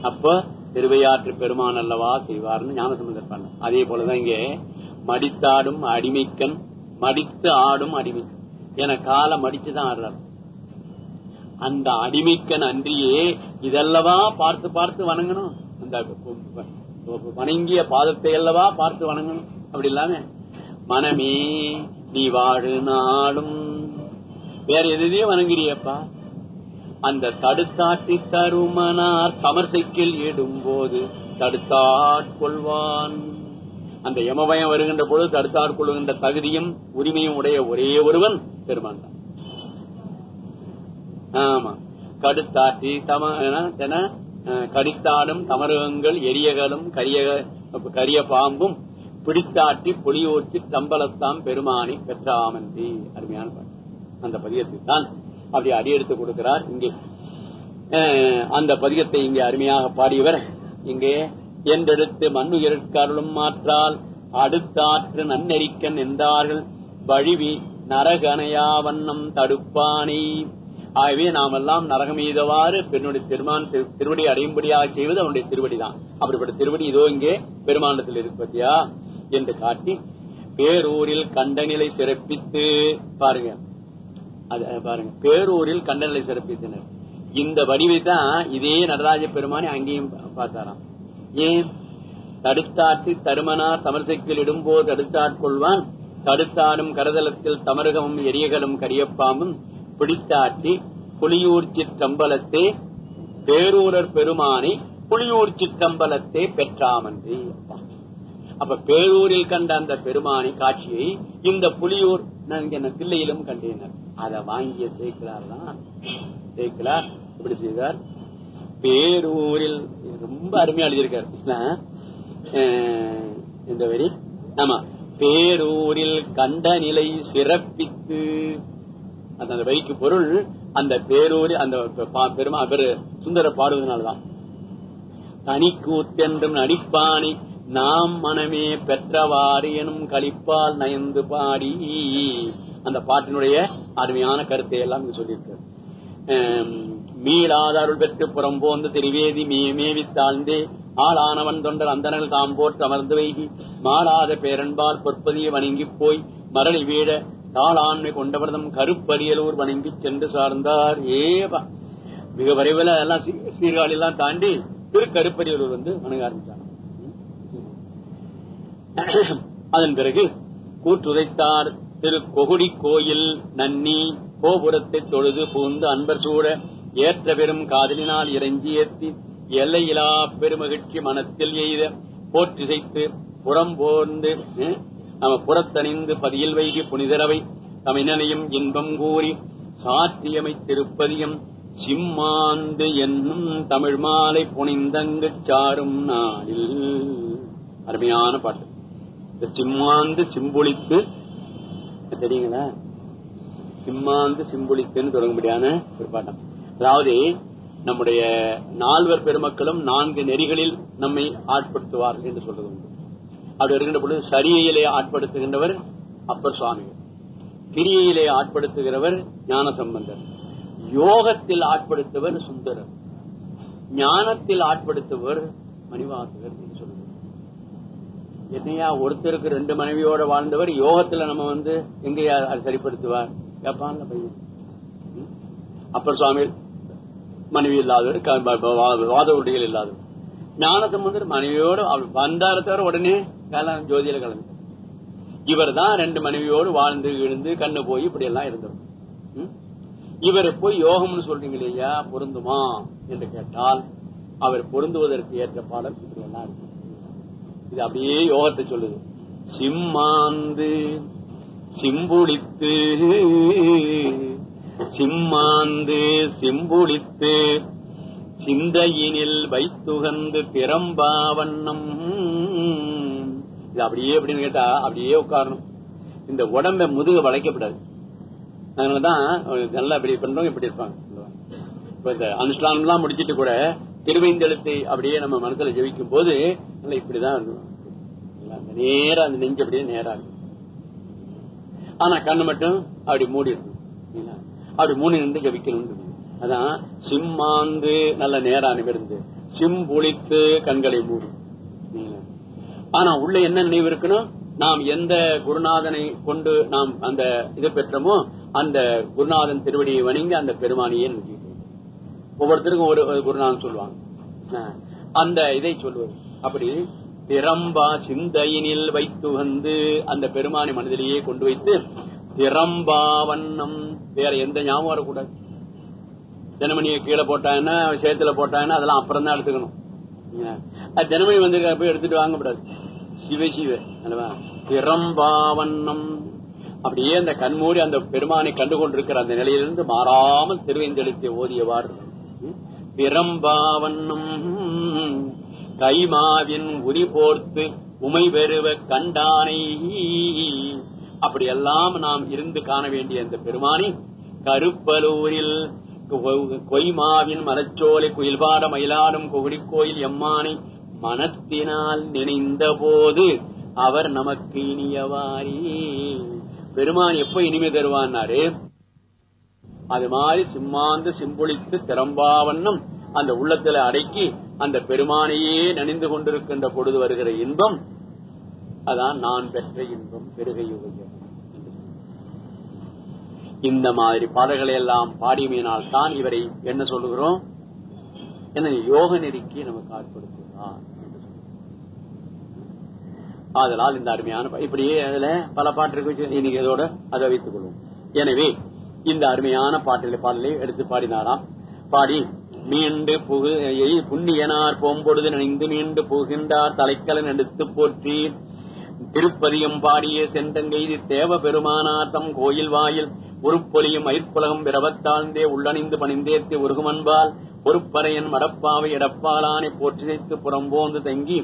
அப்ப திருவையாற்று பெருமான் அல்லவா செய்வார்னு ஞானசம்பந்தர் பண்ண அதே போலதான் இங்கே மடித்தாடும் அடிமைக்கன் மடித்து ஆடும் அடிமைக்கன் என காலை மடிச்சுதான் ஆடுறார். அந்த அடிமைக்கன் அன்றியே இதல்லவா பார்த்து பார்த்து வணங்கணும். அந்த வணங்கிய பாதத்தை அல்லவா பார்த்து வணங்கணும்? அப்படி இல்லாம மனமே நீ வாழு நாளும். வேற எதையும் வணங்குறியப்பா. அந்த தடுத்தாட்டி தருமனார் சமர்சைக்கில் இடும்போது தடுத்தாட்கொள்வான் அந்த யமபயம் வருகின்ற பொழுது தடுத்தாட்கொள்கின்ற தகுதியும் உரிமையும் உடைய ஒரே ஒருவன் பெருமான் தான். ஆமா. கடுத்தாட்டி தம அஹ், கடித்தாடும் தமருகங்கள் எரியகளும் கரிய கரிய பாம்பும் பிடித்தாட்டி பொலியோற்றி தம்பலத்தாம் பெருமானை பெற்றாமந்தி அருமையான பாட்டு. அந்த பதியத்தை தான் அப்படி அடியெடுத்து கொடுக்கிறார். இங்கே அஹ், அந்த பதிகத்தை இங்கே அருமையாக பாடியவர் இங்கே என்றெடுத்து மண்ணுயிர்கருளும் மாற்றால் அடுத்தாற்று நன்னெறிக்கன் என்றார்கள். வழிவி நரகனையாவண்ணம் தடுப்பானை ஆகவே நாமெல்லாம் நரகம் எய்தவாறு பெண்ணுடைய திருமான் திருவடி அடையும்படியாக செய்வது அவனுடைய திருவடிதான். அப்படிப்பட்ட திருவடி இதோ இங்கே பெருமாண்டத்தில் இருப்பதியா என்று காட்டி பேரூரில் கண்டநிலை சிறப்பித்து பாருங்க. பாருங்க. பேரூரில் கண்டநிலை சிறப்பித்தனர். இந்த வடிவை தான் இதே நடராஜ பெருமானை அங்கேயும் பா- பார்த்தாராம். ஏன்? தடுத்தாட்டி தருமனார் தமர்சைக்கில் இடும்போது தடுத்தாட்கொள்வான் தடுத்தாடும் கரதலத்தில் தமருகமும் எரியகளும் கரியப்பாமும் பிடித்தாட்டி புலியூர் சிற்றம்பலத்தே பேரூரர் பெருமானை புலியூர் சிற்றம்பலத்தே பெற்றாமன்றி. அப்ப பேரூரில் கண்ட அந்த பெருமானை காட்சியை இந்த புலியூர் நான் என்ன தில்லையிலும் கண்டேனர். அதை வாங்கிய சேர்க்கிறார் தான். சேர்க்கிறார் இப்படி செய்தார். பேரூரில் ரொம்ப அருமையா எழுதியிருக்காரு இந்த வரி. ஆமா. பேரூரில் கண்ட நிலை சிறப்பித்து அந்த அந்த பொருள் அந்த பேரூரி அந்த பெருமா பெரு சுந்தர பாடுவதனால்தான். தனிக்கூத்தென்றும் நடிப்பாணி நாம் மனமே பெற்றவாறு எனும் கழிப்பால் நயந்து பாடி. அந்த பாட்டினுடைய அருமையான கருத்தை எல்லாம் இங்க சொல்லியிருக்காரு ஆம், மீளாத புறம் பெற்று புறம்போந்து திருவேதி மேவி தாழ்ந்தே. ஆளானவன் தொண்டர் அந்தனல் தாம் போட்டு அமர்ந்து வைகி. மாளாத பேரன்பால் பொற்பதியை வணங்கி போய் மரளி வீழ தாளாண்மை கொண்டவர்தம் கருப்பரியலூர் வணங்கி சென்று சார்ந்தார். ஏபா மிக விரைவில் எல்லாம் சீ- சீர்காழி எல்லாம் தாண்டி திரு கருப்பரியலூர் வந்து வணங்க ஆரம்பிச்சாங்க. அதன் பிறகு கூற்றுதைத்தார். திரு கொகுடி கோயில் நன்னி கோபுரத்தை தொழுது புகுந்து அன்பர் சூட ஏற்ற பெரும் காதலினால் இறங்கி ஏற்றி எல்லையிலா பெருமகிழ்ச்சி மனத்தில் எய்த போற்றிசைத்து புறம் போர்ந்து நம்ம புறத்தணிந்து பதியில் வைகி புனிதரவை தமிழனையும் இன்பம் கூறி சாற்றியமை திருப்பதியம் சிம்மாந்து என்னும் தமிழ் மாலை புனிந்தங்கு சாரும் நாளில். அருமையான பாட்டு. இந்த சிம்மாந்து சிம்பொழித்து தெரியுங்களா? சிம்மாந்து சிம்பொழித்துன்னு தொடங்கும்படியான ஒரு பாட்டம். அதாவது நம்முடைய நால்வர் பெருமக்களும் நான்கு நெறிகளில் நம்மை ஆட்படுத்துவார்கள் என்று சொல்றது உண்டு. அப்படி இருக்கின்ற பொழுது சரியையிலே ஆட்படுத்துகின்றவர் அப்பர் சுவாமிகள் கிரியையிலே ஆட்படுத்துகிறவர் ஞான சம்பந்தர் யோகத்தில் ஆட்படுத்துவர் சுந்தரர். ஞானத்தில் ஆட்படுத்துவர் மணிவாசகர் என்று சொல்லுவார் என்னையா ஒருத்தருக்கு ரெண்டு மனைவியோட வாழ்ந்தவர் யோகத்துல நம்ம வந்து எங்கேயா சரிப்படுத்துவார்? கேப்பான்ல பையன். அப்பர் சுவாமி மனைவி இல்லாதவர் வா- வாத உடைகள் இல்லாதவர். ஞான சம்பந்தர் மனைவியோடு அவர் வந்தார தவிர உடனே கல்யாணம் ஜோதியில கலந்து. இவர் தான் ரெண்டு மனைவியோடு வாழ்ந்து எழுந்து கண்ணு போய் இப்படி எல்லாம் இருந்தவர். ம்? இவர் போய் யோகம்னு சொல்றீங்க இல்லையா பொருந்துமா என்று கேட்டால் அவர் பொருந்துவதற்கு ஏற்ற பாடல் இப்படி எல்லாம் இருக்கு. இது அப்படியே யோகத்தை சொல்லுது. சிம்மாந்து சிம்புளித்து சிம்மாந்து சிம்புளித்து சிந்தையினில் வைத்துகந்து பிறம்பாவண்ணம் இது அப்படியே அப்படின்னு கேட்டா அப்படியே உட்காரணும். இந்த உடம்ப முதுக வளைக்கப்படாது அதனாலதான் நல்லா இப்படி பண்றவங்க இப்படி இருப்பாங்க. இப்ப இந்த அனுஷ்டானம் எல்லாம் முடிச்சிட்டு கூட திருவைந்தெழுத்தை அப்படியே நம்ம மனசுல ஜெயிக்கும் போது நல்லா இப்படிதான் இருக்கும். நேரா அந்த நெஞ்சு அப்படியே நேரா இருக்கும். ஆனா கண்ணு மட்டும் அப்படி மூடி இருக்கும் அப்படி மூடி நின்று ஜபிக்கணும் அதான் சிம்மாந்து நல்ல நேரா நிமிர்ந்து. சிம்புளித்து கண்களை மூடி. ஆனா உள்ள என்ன நினைவு இருக்கணும்? நாம் எந்த குருநாதனை கொண்டு நாம் அந்த இதை பெற்றோமோ அந்த குருநாதன் திருவடியை வணங்கி அந்த பெருமானியே ஒவ்வொருத்தருக்கும் ஒரு குருநாதன் சொல்லுவாங்க. அந்த இதை சொல்லுவது அப்படி திறம்பா சிந்தையினில் வைத்து வந்து அந்த பெருமானி மனதிலேயே கொண்டு வைத்து திறம்பா வண்ணம் வேற எந்த ஞாபகம் வரக்கூடாது. தினமணியை கீழே போட்டாங்கன்னா சேத்துல போட்டாங்கன்னா அதெல்லாம் அப்புறம் தான் எடுத்துக்கணும் தினமணி வந்து போய் எடுத்துட்டு வாங்கக்கூடாது சிவ சிவ அல்லவா? அப்படியே அந்த கண்மூடி அந்த பெருமானை கண்டு கொண்டிருக்கிற அந்த நிலையிலிருந்து மாறாமல் திருவேந்தெழுத்திய ஓதியவாறு. திறம்பாவண்ணம். கைமாவின் உரி போர்த்து உமை பெறுவ கண்டானை. அப்படியெல்லாம் நாம் இருந்து காண வேண்டிய அந்த பெருமானி கருப்பலூரில் கொய்மாவின் மரச்சோலை குயில்பாட மயிலாடும் கோயில் எம்மானை மனத்தினால் நினைந்த போது அவர் நமக்கு இனியவாரி பெருமான் எப்ப இனிமை தருவான்னாரு? அது மாதிரி சிம்மாந்து சிம்பொழித்து திறம்பாவண்ணம் அந்த உள்ளத்துல அடக்கி அந்த பெருமானையே நனிந்து கொண்டிருக்கின்ற பொழுது வருகிற இன்பம் அதான் நான் பெற்ற இன்பம் பெருகையுடைய இந்த மாதிரி பாடல்களை எல்லாம் பாடியமையினால் தான் இவரை என்ன சொல்லுகிறோம்? என்ன யோக நெறிக்கு நமக்கு ஆட்படுத்துகிறார் அதனால் ஆதலால் இந்த அருமையான இப்படியே அதுல பல பாட்டு இன்னைக்கு இதோட அதை வைத்துக் கொள்வோம். எனவே இந்த அருமையான பாட்டில பாடலை எடுத்து பாடினாராம். பாடி மீண்டு புகு புண்ணியனார் போம்பொழுது நினைந்து மீண்டு புகின்றார் தலைக்கலன் எடுத்து போற்றி திருப்பதியம் பாடிய செந்தங்கெய்தி தேவ பெருமானார் தம் கோயில் வாயில் உருப்பொலியும் ஐற்புலகம் பிறவத்தாழ்ந்தே உள்ளணிந்து பணிந்தேத்தி உருகுமன்பால் பொறுப்பறையன் மடப்பாவை எடப்பாலானை போற்றிசைத்து புறம்போந்து தங்கி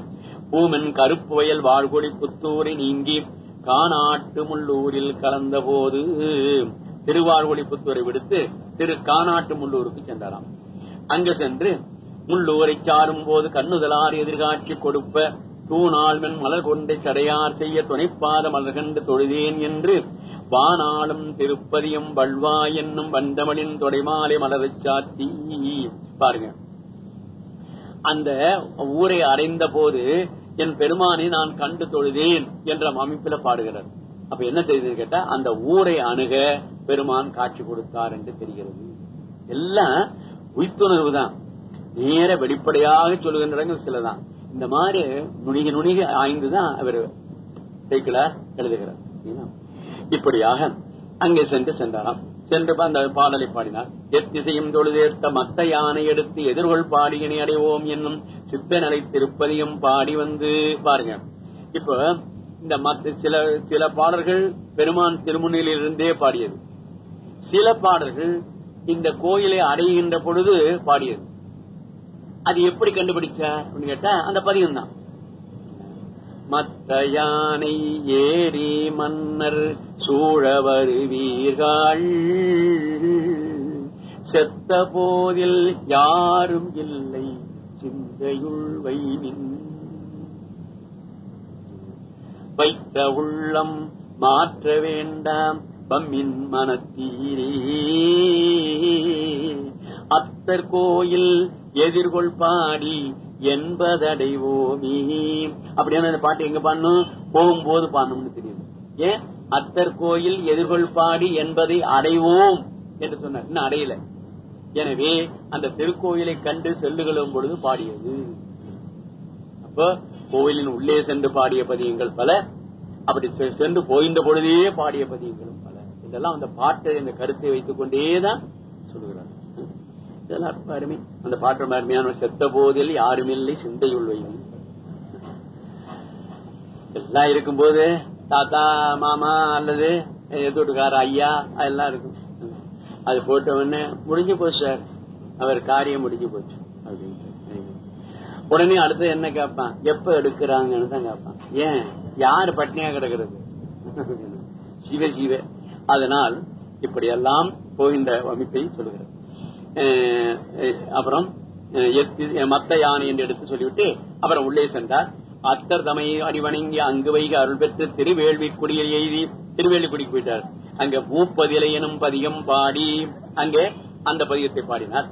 பூமென் கருப்பு வயல் வாழ்கொடி புத்தூரை நீங்கி காணாட்டு முள்ளூரில் கலந்த போது திருவாழ்கொடி புத்தூரை விடுத்து திரு காணாட்டு முள்ளூருக்கு சென்றாராம். அங்கு சென்று முள்ளூரை சாரும் போது கண்ணுதலார் எதிர்காட்சி கொடுப்ப தூணாள்மென் மலர் கொண்டை சடையார் செய்ய துணைப்பாத மலர்கண்டு தொழுதேன் என்று வானாளும் திருப்பதியும் வல்வா என்னும் வந்தமலின் தொடைமாலை மலரச் சாத்தி. பாருங்க. அந்த ஊரை அடைந்த போது என் பெருமானை நான் கண்டு தொழுதேன் என்ற அமைப்பில பாடுகிறார். அப்ப என்ன தெரியுது கேட்டா அந்த ஊரை அணுக பெருமான் காட்சி கொடுத்தார் என்று தெரிகிறது. எல்லாம் உயிர்த்துணர்வு தான். நேர வெளிப்படையாக சொல்லுகின்ற சிலதான். இந்த மாதிரி நுணிக நுணிக ஆய்ந்துதான் அவர் சைக்கிளா எழுதுகிறார். இப்படியாக அங்கே சென்று சென்றாராம். சென்று அந்த பாடலை பாடினார். எத்திசையும் தொழுதேர்த்த மத்த யானை எடுத்து எதிர்கொள் பாடியினை அடைவோம் என்னும் சித்தநடை திருப்பதியும் பாடி வந்து பாருங்க. இப்ப இந்த மத்த சில சில பாடல்கள் பெருமான் திருமுன்னில் பாடியது. சில பாடல்கள் இந்த கோயிலை அடைகின்ற பொழுது பாடியது. அது எப்படி கண்டுபிடிச்சார் அப்படின்னு கேட்டா அந்த பதியம் தான். மற்ற யானை ஏறி மன்னர் சூழ வருவீர்கள் செத்த போதில் யாரும் இல்லை சிந்தையுள் வைனின் வைத்த உள்ளம் மாற்ற வேண்டாம் பம்மின் மனத்தீரே. அத்தர் கோயில் எதிர்கொள் பாடி என்பதடைவோமி. அப்படியான அந்த பாட்டு எங்க பாடணும்? போகும்போது பாடணும்னு தெரியும் ஏன்? அத்தர் கோயில் எதிர்கொள் பாடி என்பதை அடைவோம் என்று சொன்னார். இன்னும் அடையல. எனவே அந்த திருக்கோயிலை கண்டு செல்லுகளும் பொழுது பாடியது. அப்ப கோயிலின் உள்ளே சென்று பாடிய பதியங்கள் பல அப்படி செ- சென்று போய்ந்த பொழுதே பாடிய பதியங்களும் பல. இதெல்லாம் அந்த பாட்டை இந்த கருத்தை வைத்துக் கொண்டேதான் சொல்லுகிறார் இதெல்லாம் அருமை. அந்த பாட்டு அருமையான செத்த போதில் யாருமில்லை சிந்தையுள் வையும் எல்லாம் இருக்கும்போது தாத்தா மாமா அல்லது எதோட்டுக்கார ஐயா அதெல்லாம் இருக்கும். அது போட்ட உடனே முடிஞ்சு போச்சு சார். அவர் காரியம் முடிஞ்சு போச்சு. அப்படின்ட்டு. உடனே அடுத்து என்ன கேட்பான்? எப்ப எடுக்கிறாங்கன்னு தான் கேட்பான். ஏன்? யாரு பட்னியா கிடக்கிறது? சிவ சிவ. அதனால் இப்படியெல்லாம் போகின்ற அமைப்பை சொல்லுகிறது அப்புறம் மத்த யானை என்று எடுத்து சொல்லிவிட்டு அப்புறம் உள்ளே சென்றார். அத்தர் தமை அடிவணங்கி அங்கு வைக அருள் பெற்று திருவேள்விக்குடியில் எய்தி திருவேள்விக்குடிக்கு போயிட்டார். அங்க மூப்பதிலை எனும் பதியம் பாடி அங்கே அந்த பதியத்தை பாடினார்.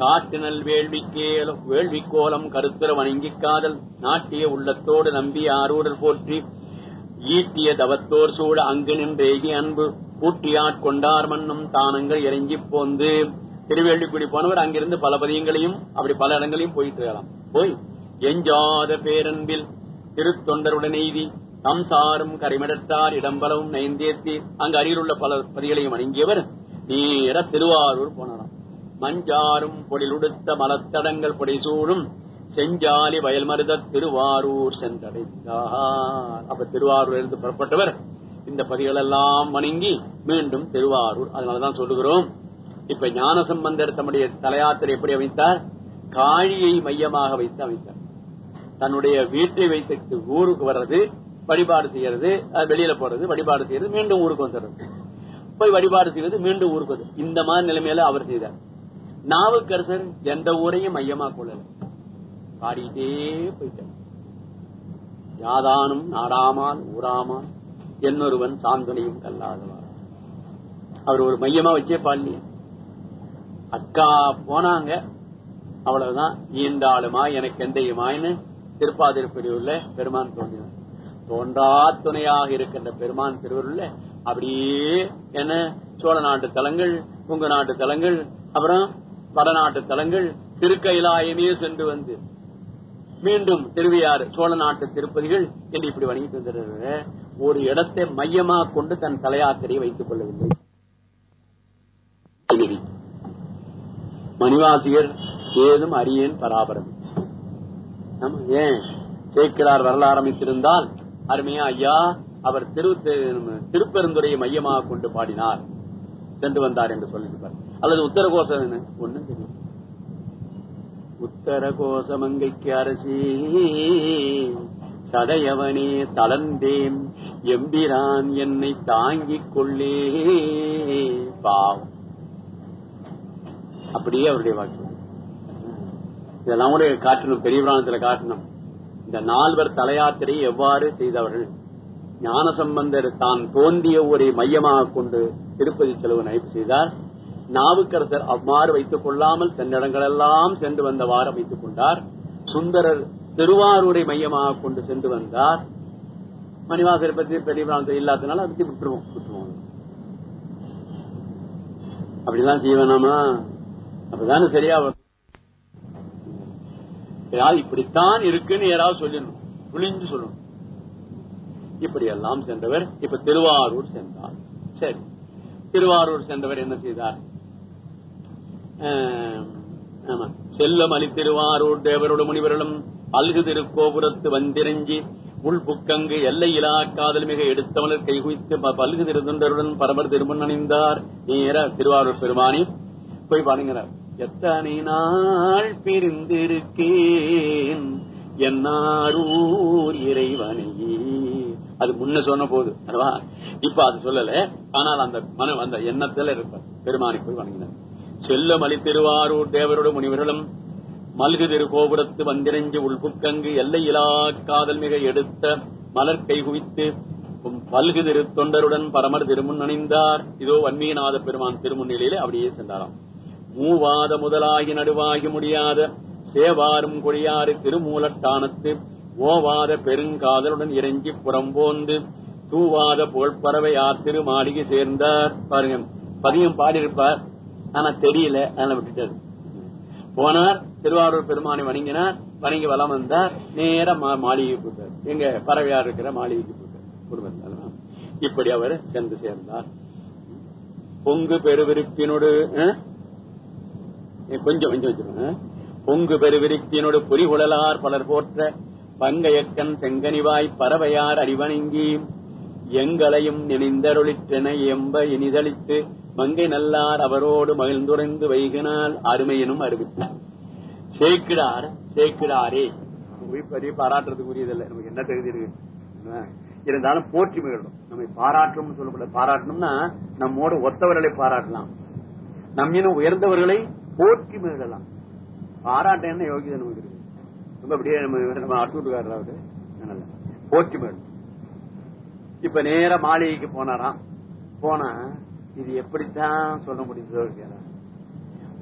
காட்டுநல் வேள்வி கோலம் கருத்துர வணங்கி காதல் நாட்டிய உள்ளத்தோடு நம்பி ஆரூரல் போற்றி ஈட்டிய தவத்தோர் சூழ அங்கு நின்றேகி அன்பு கூட்டியாட்கொண்டார் மன்னும் தானங்கள் இறங்கி போந்து திருவேள்ளிக்குடி போனவர் அங்கிருந்து பல பதியங்களையும் அப்படி பல இடங்களையும் போயிட்டு இருக்கலாம் போய் எஞ்சாத பேரன்பில் திருத்தொண்டருடன் எய்தி தம் சாரும் கரிமிடத்தார் இடம்பலவும் நயந்தேத்தி அங்கு அருகிலுள்ள பல பதிகளையும் அணுங்கியவர் நேர திருவாரூர் போனாராம் மஞ்சாரும் பொடிலுடுத்த மலத்தடங்கள் பொடிசூடும் செஞ்சாலி வயல் மருத திருவாரூர் சென்றடைந்தார். அப்ப திருவாரூர் இருந்து புறப்பட்டவர். இந்த பதிகள் எல்லாம் வணங்கி மீண்டும் திருவாரூர். அதனாலதான் சொல்லுகிறோம். இப்ப ஞான சம்பந்தர் தம்முடைய தலையாத்திரை எப்படி அமைத்தார்? காழியை மையமாக வைத்து அமைத்தார். தன்னுடைய வீட்டை வைத்து ஊருக்கு வர்றது வழிபாடு செய்யறது வெளியில போறது வழிபாடு செய்யறது மீண்டும் ஊருக்கு வந்துடுறது. போய் வழிபாடு செய்வது மீண்டும் ஊருக்கு வந்து இந்த மாதிரி நிலைமையில அவர் செய்தார். நாவுக்கரசர் எந்த ஊரையும் மையமா கொள்ளல. பாடிட்டே போயிட்டார். யாதானும் நாடாமான் ஊராமான் என்னொருவன் சாந்தனையும் கல்லாதவார் அவர் ஒரு மையமா வச்சே பாடலையே. அக்கா போனாங்க. அவ்வளவுதான். ஈந்தாளுமா எனக்கு எந்தையுமாயின்னு திருப்பாதிருப்பதியுள்ள பெருமான் தோன்றினார். தோன்றா துணையாக இருக்கின்ற பெருமான் திருவருள்ள அப்படியே என்ன சோழ நாட்டு தலங்கள் உங்க நாட்டு தலங்கள் அப்புறம் வடநாட்டு தலங்கள் திருக்கைலாயமே சென்று வந்து மீண்டும் திருவியாறு சோழ நாட்டு திருப்பதிகள் என்று இப்படி வணங்கிட்டு வந்துடுற ஒரு இடத்தை மையமாக கொண்டு தன் தலையாத்திரையை வைத்துக் கொள்ளவில்லை. மணிவாசியர் ஏதும் அரியேன் பராபரம் ஏன் சேக்கிரார் வரல ஆரம்பித்திருந்தால் அருமையா ஐயா அவர் திரு திருப்பெருந்துறையை மையமாக கொண்டு பாடினார். சென்று வந்தார் என்று சொல்லியிருப்பார் அல்லது உத்தரகோசம் ஒன்னும் தெரியும் உத்தரகோசமங்கைக்கு அரசி. சடையவனே தளர்ந்தேன். எம்பிரான் என்னை தாங்கிக் கொள்ளே. பாவம். அப்படியே அவருடைய வாழ்க்கை. இதெல்லாம் கூட காட்டணும் பெரிய புராணத்துல காட்டணும். இந்த நால்வர் தலையாத்திரை எவ்வாறு செய்தவர்கள்? ஞான சம்பந்தர் தான் தோன்றிய ஊரை மையமாக கொண்டு திருப்பதி செலவு நைப்பு செய்தார். நாவுக்கரசர் அவ்வாறு வைத்துக் கொள்ளாமல் சென்ற இடங்களெல்லாம் சென்று வந்தவாறு வைத்துக் கொண்டார். சுந்தரர் திருவாரூரை மையமாக கொண்டு சென்று வந்தார். மணிவாசரை பத்தி பெரிய பிராந்தம் இல்லாதனால அதுக்கு விட்டுருவோம் விட்டுருவோம். அப்படிதான் செய்வேனாமா அப்பதானே சரியா வரும். இப்படித்தான் இருக்குன்னு யாராவது சொல்லணும். புளிஞ்சு சொல்லணும். இப்படி எல்லாம் சென்றவர் இப்ப திருவாரூர் சென்றார். சரி. திருவாரூர் சென்றவர் என்ன செய்தார்? ஆமா செல்லம் அலி திருவாரூர் தேவரோடு முனிவர்களும் அல்கு திருக்கோபுரத்து வந்திரஞ்சி உள்புக்கங்கு எல்லையிலா காதல் மிக எடுத்தவளர் கைகுவித்து பல்கு திருந்தருடன் பரபர் திருமண் அணிந்தார். நேர திருவாரூர் பெருமானி. போய் பாருங்கிறார் எத்தனை நாள் பிரிந்திருக்கேன்? என்னாரூர் இறைவனையே அது முன்ன சொன்ன போது அல்லவா? இப்ப அது சொல்லல. ஆனால் அந்த மன அந்த எண்ணத்துல இருப்பார் பெருமானை போய் வணங்கினார். செல்லம் அலி திருவாரூர் தேவரோடு முனிவர்களும் மல்கு திரு கோபுரத்து வந்திரஞ்சு உள்புக்கங்கு எல்லையிலா காதல் மிக எடுத்த மலர் கைகுவித்து பல்கு திரு தொண்டருடன் பரமர் திருமுன் அணிந்தார். இதோ வன்மீநாத பெருமான் திருமுன்னிலையிலே அப்படியே சென்றாராம். மூவாத முதலாகி நடுவாகி முடியாத சேவாரும் கொடியாறு திருமூலட்டானத்து ஓவாத பெருங்காதலுடன் இறங்கி புறம்போந்து தூவாத புகழ்பறவை ஆர் திரு மாளிகை சேர்ந்தார். பாருங்க பதியம் பாடியிருப்பார். ஆனா தெரியல அதனால விட்டுட்டாரு. போனார் திருவாரூர் பெருமானை வணங்கினார் வணங்கி வலம் வந்தார் நேர மாளிகை போட்டார் எங்க பறவையார் இருக்கிற மாளிகைக்கு போட்டார் குடும்பத்தால் இப்படி அவர் சென்று சேர்ந்தார். பொங்கு பெருவிருப்பினோடு கொஞ்சம் கொஞ்சம் வச்சிருக்கேன் பொங்கு பெருவிருப்பினோடு பொறிகுழலார் பலர் போற்ற பங்கையக்கன் செங்கனிவாய் பறவையார் அறிவணங்கி எங்களையும் நினைந்தருளிற்றென எம்ப இனிதளித்து மங்கை நல்லார் அவரோடு மகிழ்ந்துரைந்து வைகினால் அருமையினும் அறிவித்தார். சேக்கிடார் சேக்கிடாரே போய் பெரிய பாராட்டுறதுக்குரியதில்லை நமக்கு என்ன தகுதி இருக்கு? இருந்தாலும் போற்றி மகிழணும். நம்மை பாராட்டணும்னு சொல்லக்கூடாது பாராட்டணும்னா நம்மோட ஒத்தவர்களை பாராட்டலாம். நம்மினும் உயர்ந்தவர்களை போற்றி மகிழலாம் பாராட்ட என்ன யோகிதை நமக்கு இருக்கு. ரொம்ப அப்படியே நம்ம நம்ம அட்டுக்காரர் அவரு. போற்றி மகிழணும் இப்ப நேர மாளிகைக்கு போனாராம். போனா இது எப்படித்தான் சொல்ல முடியுதோ கேட்கிறார்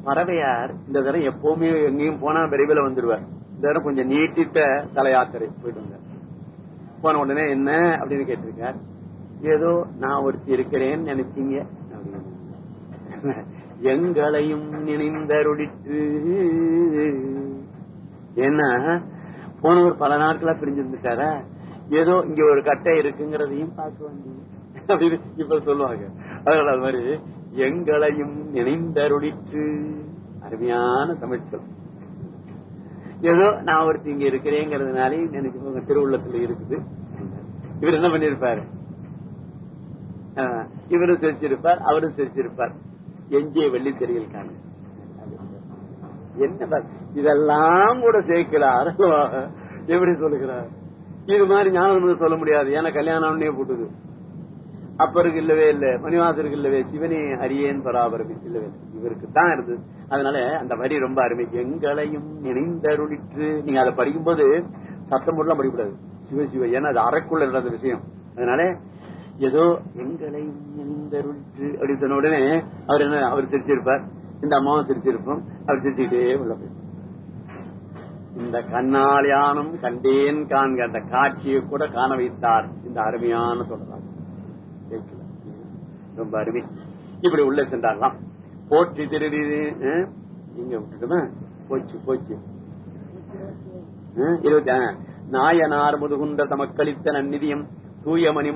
பறவையார் இந்த தடவை எப்பவுமே எங்கேயும் போனா விரைவில் வந்துடுவார். இந்த தடவை கொஞ்சம் நீட்டித்த தலையாத்திரை போயிட்டு வந்தார். போன உடனே என்ன அப்படின்னு கேட்டிருக்கார். ஏதோ நான் ஒருத்தி இருக்கிறேன்னு நினைச்சீங்க அப்படின்னு. எங்களையும் நினைந்தருளிட்டு ஏன்னா போனவர் பல நாட்களா பிரிஞ்சிருந்துட்டாரா? ஏதோ இங்க ஒரு கட்டை இருக்குங்கிறதையும் பார்க்க வந்தீங்க. அப்படின்னு இப்ப சொல்லுவாங்க. அதனால அது மாதிரி எங்களையும் நினைந்தருளிட்டு அருமையான தமிழ்ச்சல் ஏதோ நான் ஒருத்தி இங்க இருக்கிறேங்கிறதுனாலே எனக்கு உங்க திருவுள்ளத்துல இருக்குது. இவர் என்ன பண்ணிருப்பாரு? ஆஹ், இவரும் சிரிச்சிருப்பார் அவரும் சிரிச்சிருப்பார். எஞ்சிய வெள்ளி தெரியல் காண. என்ன இதெல்லாம் கூட சேர்க்கிறார்? எப்படி சொல்லுகிறார்? இது மாதிரி ஞானம் சொல்ல முடியாது. ஏன்னா கல்யாணம்னே போட்டுது. அப்பருக்கு இல்லவே இல்ல. மணிவாசருக்கு இல்லவே. சிவனே அரியேன் பராபரமி. இல்லவே இவருக்கு தான் இருந்தது. அதனால அந்த வரி ரொம்ப அருமை. எங்களையும் இணைந்தருளிற்று நீங்க அதை படிக்கும்போது சத்தம் போட்டுலாம் படிக்கக்கூடாது. சிவ சிவ. ஏன்னா அது அறைக்குள்ள நடந்த விஷயம். அதனால ஏதோ எங்களை நினைந்தருளிற்று அப்படி சொன்ன உடனே அவர் என்ன அவர் சிரிச்சிருப்பார். இந்த அம்மாவும் சிரிச்சிருப்போம் அவர் சிரிச்சுக்கிட்டே உள்ள இந்த கண்ணால் யானும் கண்டேன் காண்க அந்த காட்சியை கூட காண வைத்தார். இந்த அருமையான தொடராக ரொம்ப அருமை. இப்படி உள்ள சென்றாரலாம் போற்றி திருடி இங்க விட்டுட்டுமா? போச்சு போச்சு. இருபத்தி நாயனார் முதுகுண்ட தமக்களித்த நன்னிதியம் தூயமணி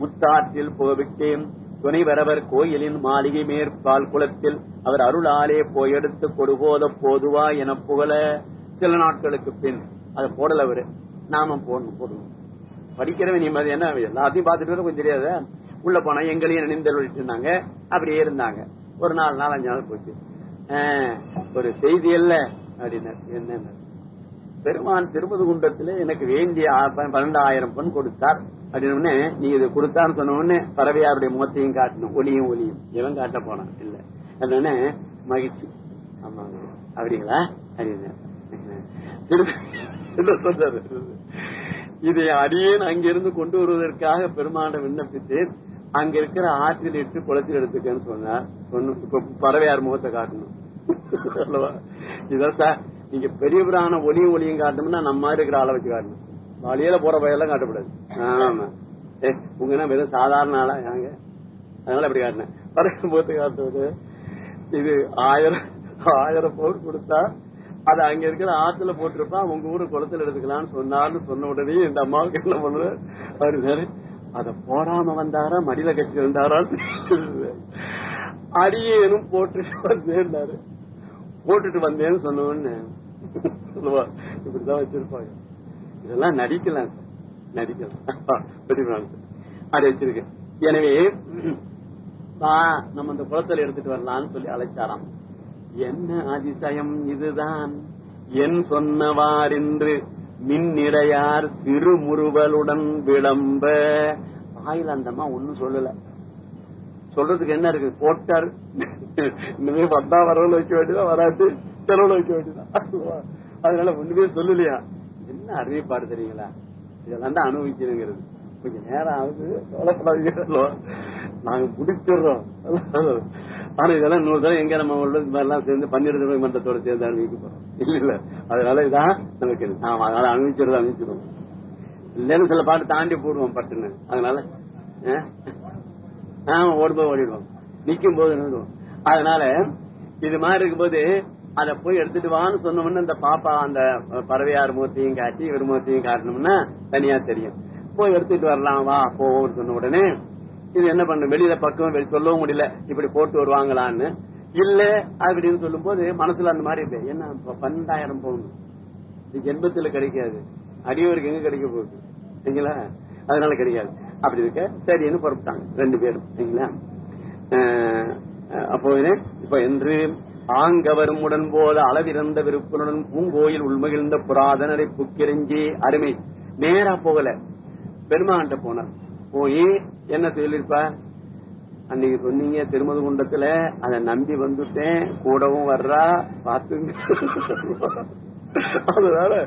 முத்தாற்றில் போவிட்டேன் துணை வரவர் கோயிலின் மாளிகை மேற்பால் குளத்தில் அவர் அருளாலே போயெடுத்து கொடுபோத போதுவா என புகழ சில நாட்களுக்கு பின். அதை போடல அவரு. நாம போடணும் போடணும். படிக்கிறவன் நிம்மதி என்ன எல்லாத்தையும் பார்த்துட்டு கொஞ்சம் தெரியாத? உள்ள போனா எங்களையும் நினைந்து இருந்தாங்க அப்படியே இருந்தாங்க. ஒரு நாலு நாள் அஞ்சு நாள் போச்சு. ஆஹ், ஒரு செய்தி அல்ல அப்படின்னாரு. என்ன பெருமான் திருமது குண்டத்துல எனக்கு வேண்டிய பன்னெண்டாயிரம் பொன் கொடுத்தார். அப்படின்னு உடனே நீ இது கொடுத்தான்னு சொன்ன உடனே பறவையாருடைய முகத்தையும் காட்டணும். ஒளியும் ஒளியும். இவன் காட்ட போனான். இல்ல. அதனால மகிழ்ச்சி. ஆமாங்க. அப்படிங்களா? அப்படின்னு சொல்றாரு. இதை அடியேன் அங்கிருந்து கொண்டு வருவதற்காக பெருமாண்ட விண்ணப்பித்து அங்க இருக்கிற ஆற்றில் இட்டு குளத்தில் எடுத்துக்கன்னு சொன்னார். சொன்ன இப்ப பறவையார் முகத்தை காட்டணும். இதான் சார் நீங்க பெரிய பிராண ஒளியும் ஒளியும் காட்டணும்னா நம்ம இருக்கிற அளவுக்கு காட்டணும். வழியில போற பயிரெல்லாம் காட்டக்கூடாது. ஆமா. ஏ உங்க என்ன வெறும் சாதாரண ஆளா? நாங்க அதனால அப்படி காட்டினேன். பறவை முகத்தை காட்டுவது இது ஆயிரம் ஆயிரம் பவுன் கொடுத்தா அது அங்க இருக்கிற ஆத்துல போட்டிருப்பான் உங்க ஊரு குளத்துல எடுத்துக்கலாம்னு சொன்னார்னு சொன்ன உடனே இந்த அம்மாவுக்கு என்ன பண்ணுது? அவரு சரி அத போடாம வந்தாரா? மடியில கட்டி வந்தாரா அடியேனும் போட்டுட்டு வந்தேன்னாரு. போட்டுட்டு வந்தேன்னு சொன்னவன்னு சொல்லுவா இப்படிதான் வச்சிருப்பாங்க. இதெல்லாம் நடிக்கலாம் சார் நடிக்கலாம் அதை வச்சிருக்கேன். எனவே நம்ம இந்த குளத்துல எடுத்துட்டு வரலாம்னு சொல்லி அழைச்சாராம். என்ன அதிசயம் இதுதான்? என் சொன்னவாரென்று மின்னிடையார் சிறுமுறுவலுடன் விளம்ப. வாயில் அந்தம்மா ஒண்ணும் சொல்லல. சொல்றதுக்கு என்ன இருக்கு? போட்டார். இனிமே வந்தா வரவுல வைக்க வேண்டியதா வராது. செலவுல வைக்க வேண்டியதா? அதனால ஒண்ணுமே சொல்லலையா? என்ன அறிவிப்பாடு தெரியுங்களா? இதெல்லாம் தான் அனுபவிக்கணுங்கிறது. கொஞ்சம் நேரம் ஆகுது. கவலைப்படாதீங்க நாங்க முடிச்சிடுறோம். ஆனா இதெல்லாம் இன்னொரு தடவை எங்க நம்ம உள்ள இந்த மாதிரிலாம் சேர்ந்து பன்னிரண்டு மன்றத்தோட சேர்ந்து அனுபவிக்க போறோம். இல்ல இல்ல. அதனால இதான் நமக்கு நாம ஆமா அதனால அனுபவிச்சிருந்தோம் அனுபவிச்சிருவோம் இல்லைன்னு சில பாட்டு தாண்டி போடுவோம் பட்டுன்னு. அதனால ஆமா ஓடும்போது ஓடிடுவோம். நிக்கும் போது நின்றுடுவோம். அதனால இது மாதிரி இருக்கும்போது அத போய் எடுத்துட்டு வான்னு சொன்னோம்னா இந்த பாப்பா அந்த பறவையார் மூர்த்தியும் காட்டி இவர் மூர்த்தியும் காட்டணும்னா தனியா தெரியும். போய் எடுத்துட்டு வரலாம் வா போவோம்னு சொன்ன உடனே இது என்ன பண்ண வெளியில பக்கம் வெளி சொல்லவும் முடியல. இப்படி போட்டு வருவாங்களான்னு. இல்ல அப்படின்னு சொல்லும் போது மனசுல அந்த மாதிரி இருக்கு. என்ன இப்ப பன்னெண்டாயிரம் போகணும். இது ஜென்மத்துல கிடைக்காது. அடியோருக்கு எங்க கிடைக்க போகுது? சரிங்களா அதனால கிடைக்காது. அப்படி இருக்க சரின்னு புறப்பட்டாங்க. ரெண்டு பேரும். சரிங்களா அப்போ இப்ப என்று ஆங்கவரும் உடன் போல அளவிறந்த விருப்பனுடன் பூங்கோயில் உள்மகிழ்ந்த புராதனரை புக்கிரிஞ்சி அருமை. நேரா போகல. பெருமாண்ட போனார். போய் என்ன சொல்லிருப்பா அன்னைக்கு சொன்னீங்க திருமது குண்டத்துல அதை நம்பி வந்துட்டேன் கூடவும் வர்றா பாத்துங்க அதனால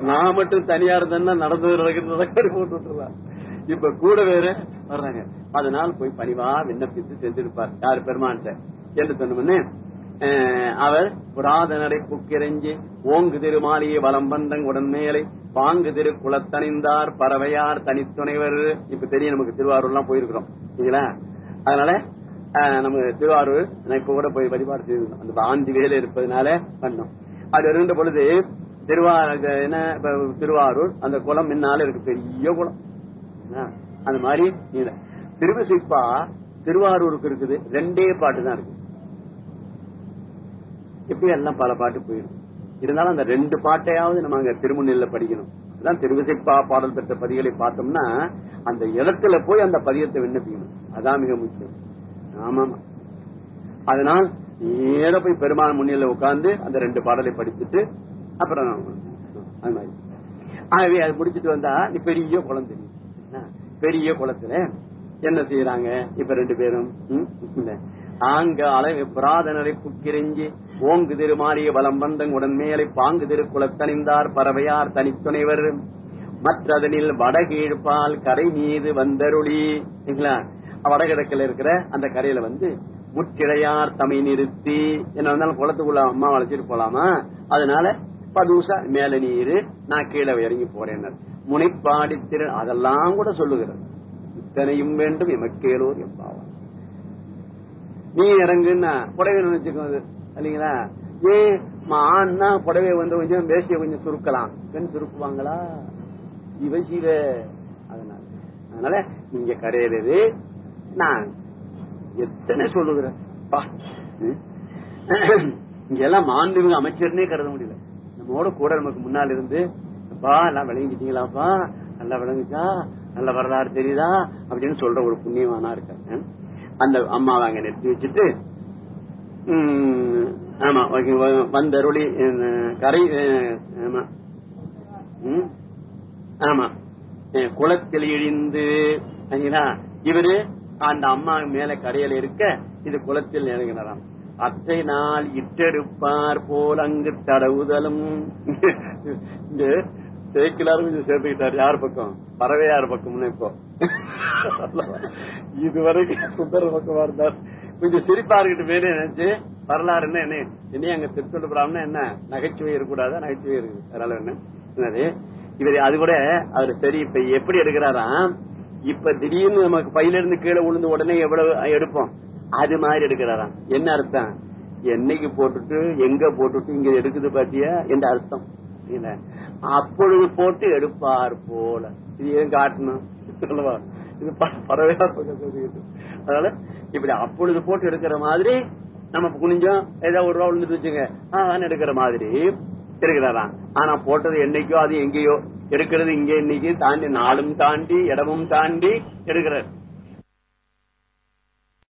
நான் மட்டும் தனியா இருந்தேன்னா நடந்து நடக்கிறது போட்டுலாம் போட்டு இப்ப கூட வேற வர்றாங்க. அதனால் போய் பணிவா விண்ணப்பித்து செஞ்சிருப்பார். யாரு பெருமான்ட்ட என்று சொன்னோம்னே அவர் புராதனரை குக்கிரஞ்சி ஓங்கு திருமாலியை வலம் வந்தங் உடன்மேலை பாங்கு திரு குலத்தணிந்தார் பறவையார் தனித்துணைவர். இப்ப தெரியும் நமக்கு திருவாரூர் எல்லாம் போயிருக்கிறோம். சரிங்களா? அதனால அஹ், நம்ம திருவாரூர் எனக்கு கூட போய் வழிபாடு செய்திருந்தோம். அந்த ஆந்தி வேலை இருப்பதனால பண்ணோம். அது இருந்த பொழுது திருவா என்ன திருவாரூர் அந்த குளம் முன்னால இருக்கு பெரிய குளம். அந்த மாதிரி நீல திருவிசைப்பா திருவாரூருக்கு இருக்குது. ரெண்டே பாட்டு தான் இருக்கு. இப்ப எல்லாம் பல பாட்டு போயிடும். இருந்தாலும் அந்த ரெண்டு பாட்டையாவது நம்ம அங்க திருமணில படிக்கணும். அதான் திருவிசைப்பா பாடல் பெற்ற பதிகளை பார்த்தோம்னா அந்த இடத்துல போய் அந்த பதியத்தை விண்ணப்பிக்கணும். அதான் மிக முக்கியம். ஆமா அதனால் நேர போய் பெருமாள் முன்னில உட்கார்ந்து அந்த ரெண்டு பாடலை படிச்சுட்டு அப்புறம் அது மாதிரி. ஆகவே அது முடிச்சுட்டு வந்தா நீ பெரிய குளம் தெரியும். பெரிய குளத்துல என்ன செய்யறாங்க இப்ப ரெண்டு பேரும் ஆங்க அளவு பிராதனரை புக்கிரிஞ்சி ஓங்கு திருமாறிய வலம் வந்தங்குடன் மேலை பாங்கு திருக்குளத்தணிந்தார் பறவையார் தனித்துணைவர். மற்றதனில் வடகீழ்பால் கரை மீது வந்தருளிங்களா வடகிழக்கில் இருக்கிற அந்த கரையில வந்து முற்றிடையார் தமை நிறுத்தி என்ன வந்தாலும் குளத்துக்குள்ள அம்மா வளைச்சிட்டு போலாமா? அதனால பதுசா மேல நீரு நான் கீழே இறங்கி போறேன் முனைப்பாடி திரு அதெல்லாம் கூட சொல்லுகிறது. இத்தனையும் வேண்டும் எமக்கேலோர் எம்பாவா நீ இறங்குன்னா புடவை நினைச்சுக்கோங்க இல்லைங்களா? ஏ ஆண்னா புடவை வந்து கொஞ்சம் வேஷ்டிய கொஞ்சம் சுருக்கலாம். பெண் சுருக்குவாங்களா? இவ சீவ. அதனால அதனால நீங்க கரையிறது நான். எத்தனை சொல்லுகிறேன்? பா. இங்க எல்லாம் மாண்புமிகு அமைச்சர்னே கருத முடியல. நம்மோட கூட நமக்கு முன்னால் இருந்து அப்பா எல்லாம் விளங்கிட்டீங்களாப்பா? நல்லா விளங்குச்சா? நல்ல வரலாறு தெரியுதா? அப்படின்னு சொல்ற ஒரு புண்ணியமானா இருக்கேன் அந்த அம்மாவை அங்க நிறுத்தி வச்சுட்டு ஆமா ஓகே, வ- வந்தருளி கரை ஆமா ஆமா குளத்தில் இழிந்து இவரு அந்த அம்மா மேல கரையில இருக்க இது குளத்தில் இறங்கினாராம். அத்தை நாள் இட்டெடுப்பார் போல் அங்கு தடவுதலும். இந்த சேக்கிலாரும் கொஞ்சம் சேர்த்துக்கிட்டாரு. யார் பக்கம்? பறவையார் பக்கம்னு இப்போ. இதுவரைக்கும் சுந்தர பக்கமா இருந்தார். கொஞ்சம் சிரிப்பா இருக்கட்டும் மேலே நினைச்சு வரலாறுன்னு என்ன இனி அங்க திருத்தொண்டு என்ன? நகைச்சுவை இருக்கக்கூடாதா? நகைச்சுவை இருக்கு. அதனால என்ன? இவர் அது கூட அவர் சரி இப்ப எப்படி எடுக்கிறாராம் இப்ப திடீர்னு நமக்கு பையில இருந்து கீழே விழுந்து உடனே எவ்வளவு எடுப்போம்? அது மாதிரி எடுக்கிறாராம் என்ன அர்த்தம்? என்னைக்கு போட்டுட்டு எங்க போட்டுட்டு இங்க எடுக்குது பாத்தியா? என்ற அர்த்தம். அப்பொழுது போட்டு எடுப்பார் போல. இது ஏன் காட்டணும்? இது பறவையா அதனால இப்படி அப்பொழுது போட்டு எடுக்கிற மாதிரி நம்ம குனிஞ்சோம் ஏதோ ஒரு ரூபா விழுந்துட்டு வச்சுங்க. ஆஹ் எடுக்கிற மாதிரி இருக்கிறாராம் ஆனா போட்டது என்னைக்கோ அது எங்கேயோ. எடுக்கிறது இங்க இன்னைக்கு தாண்டி நாளும் தாண்டி இடமும் தாண்டி எடுக்கிறார்.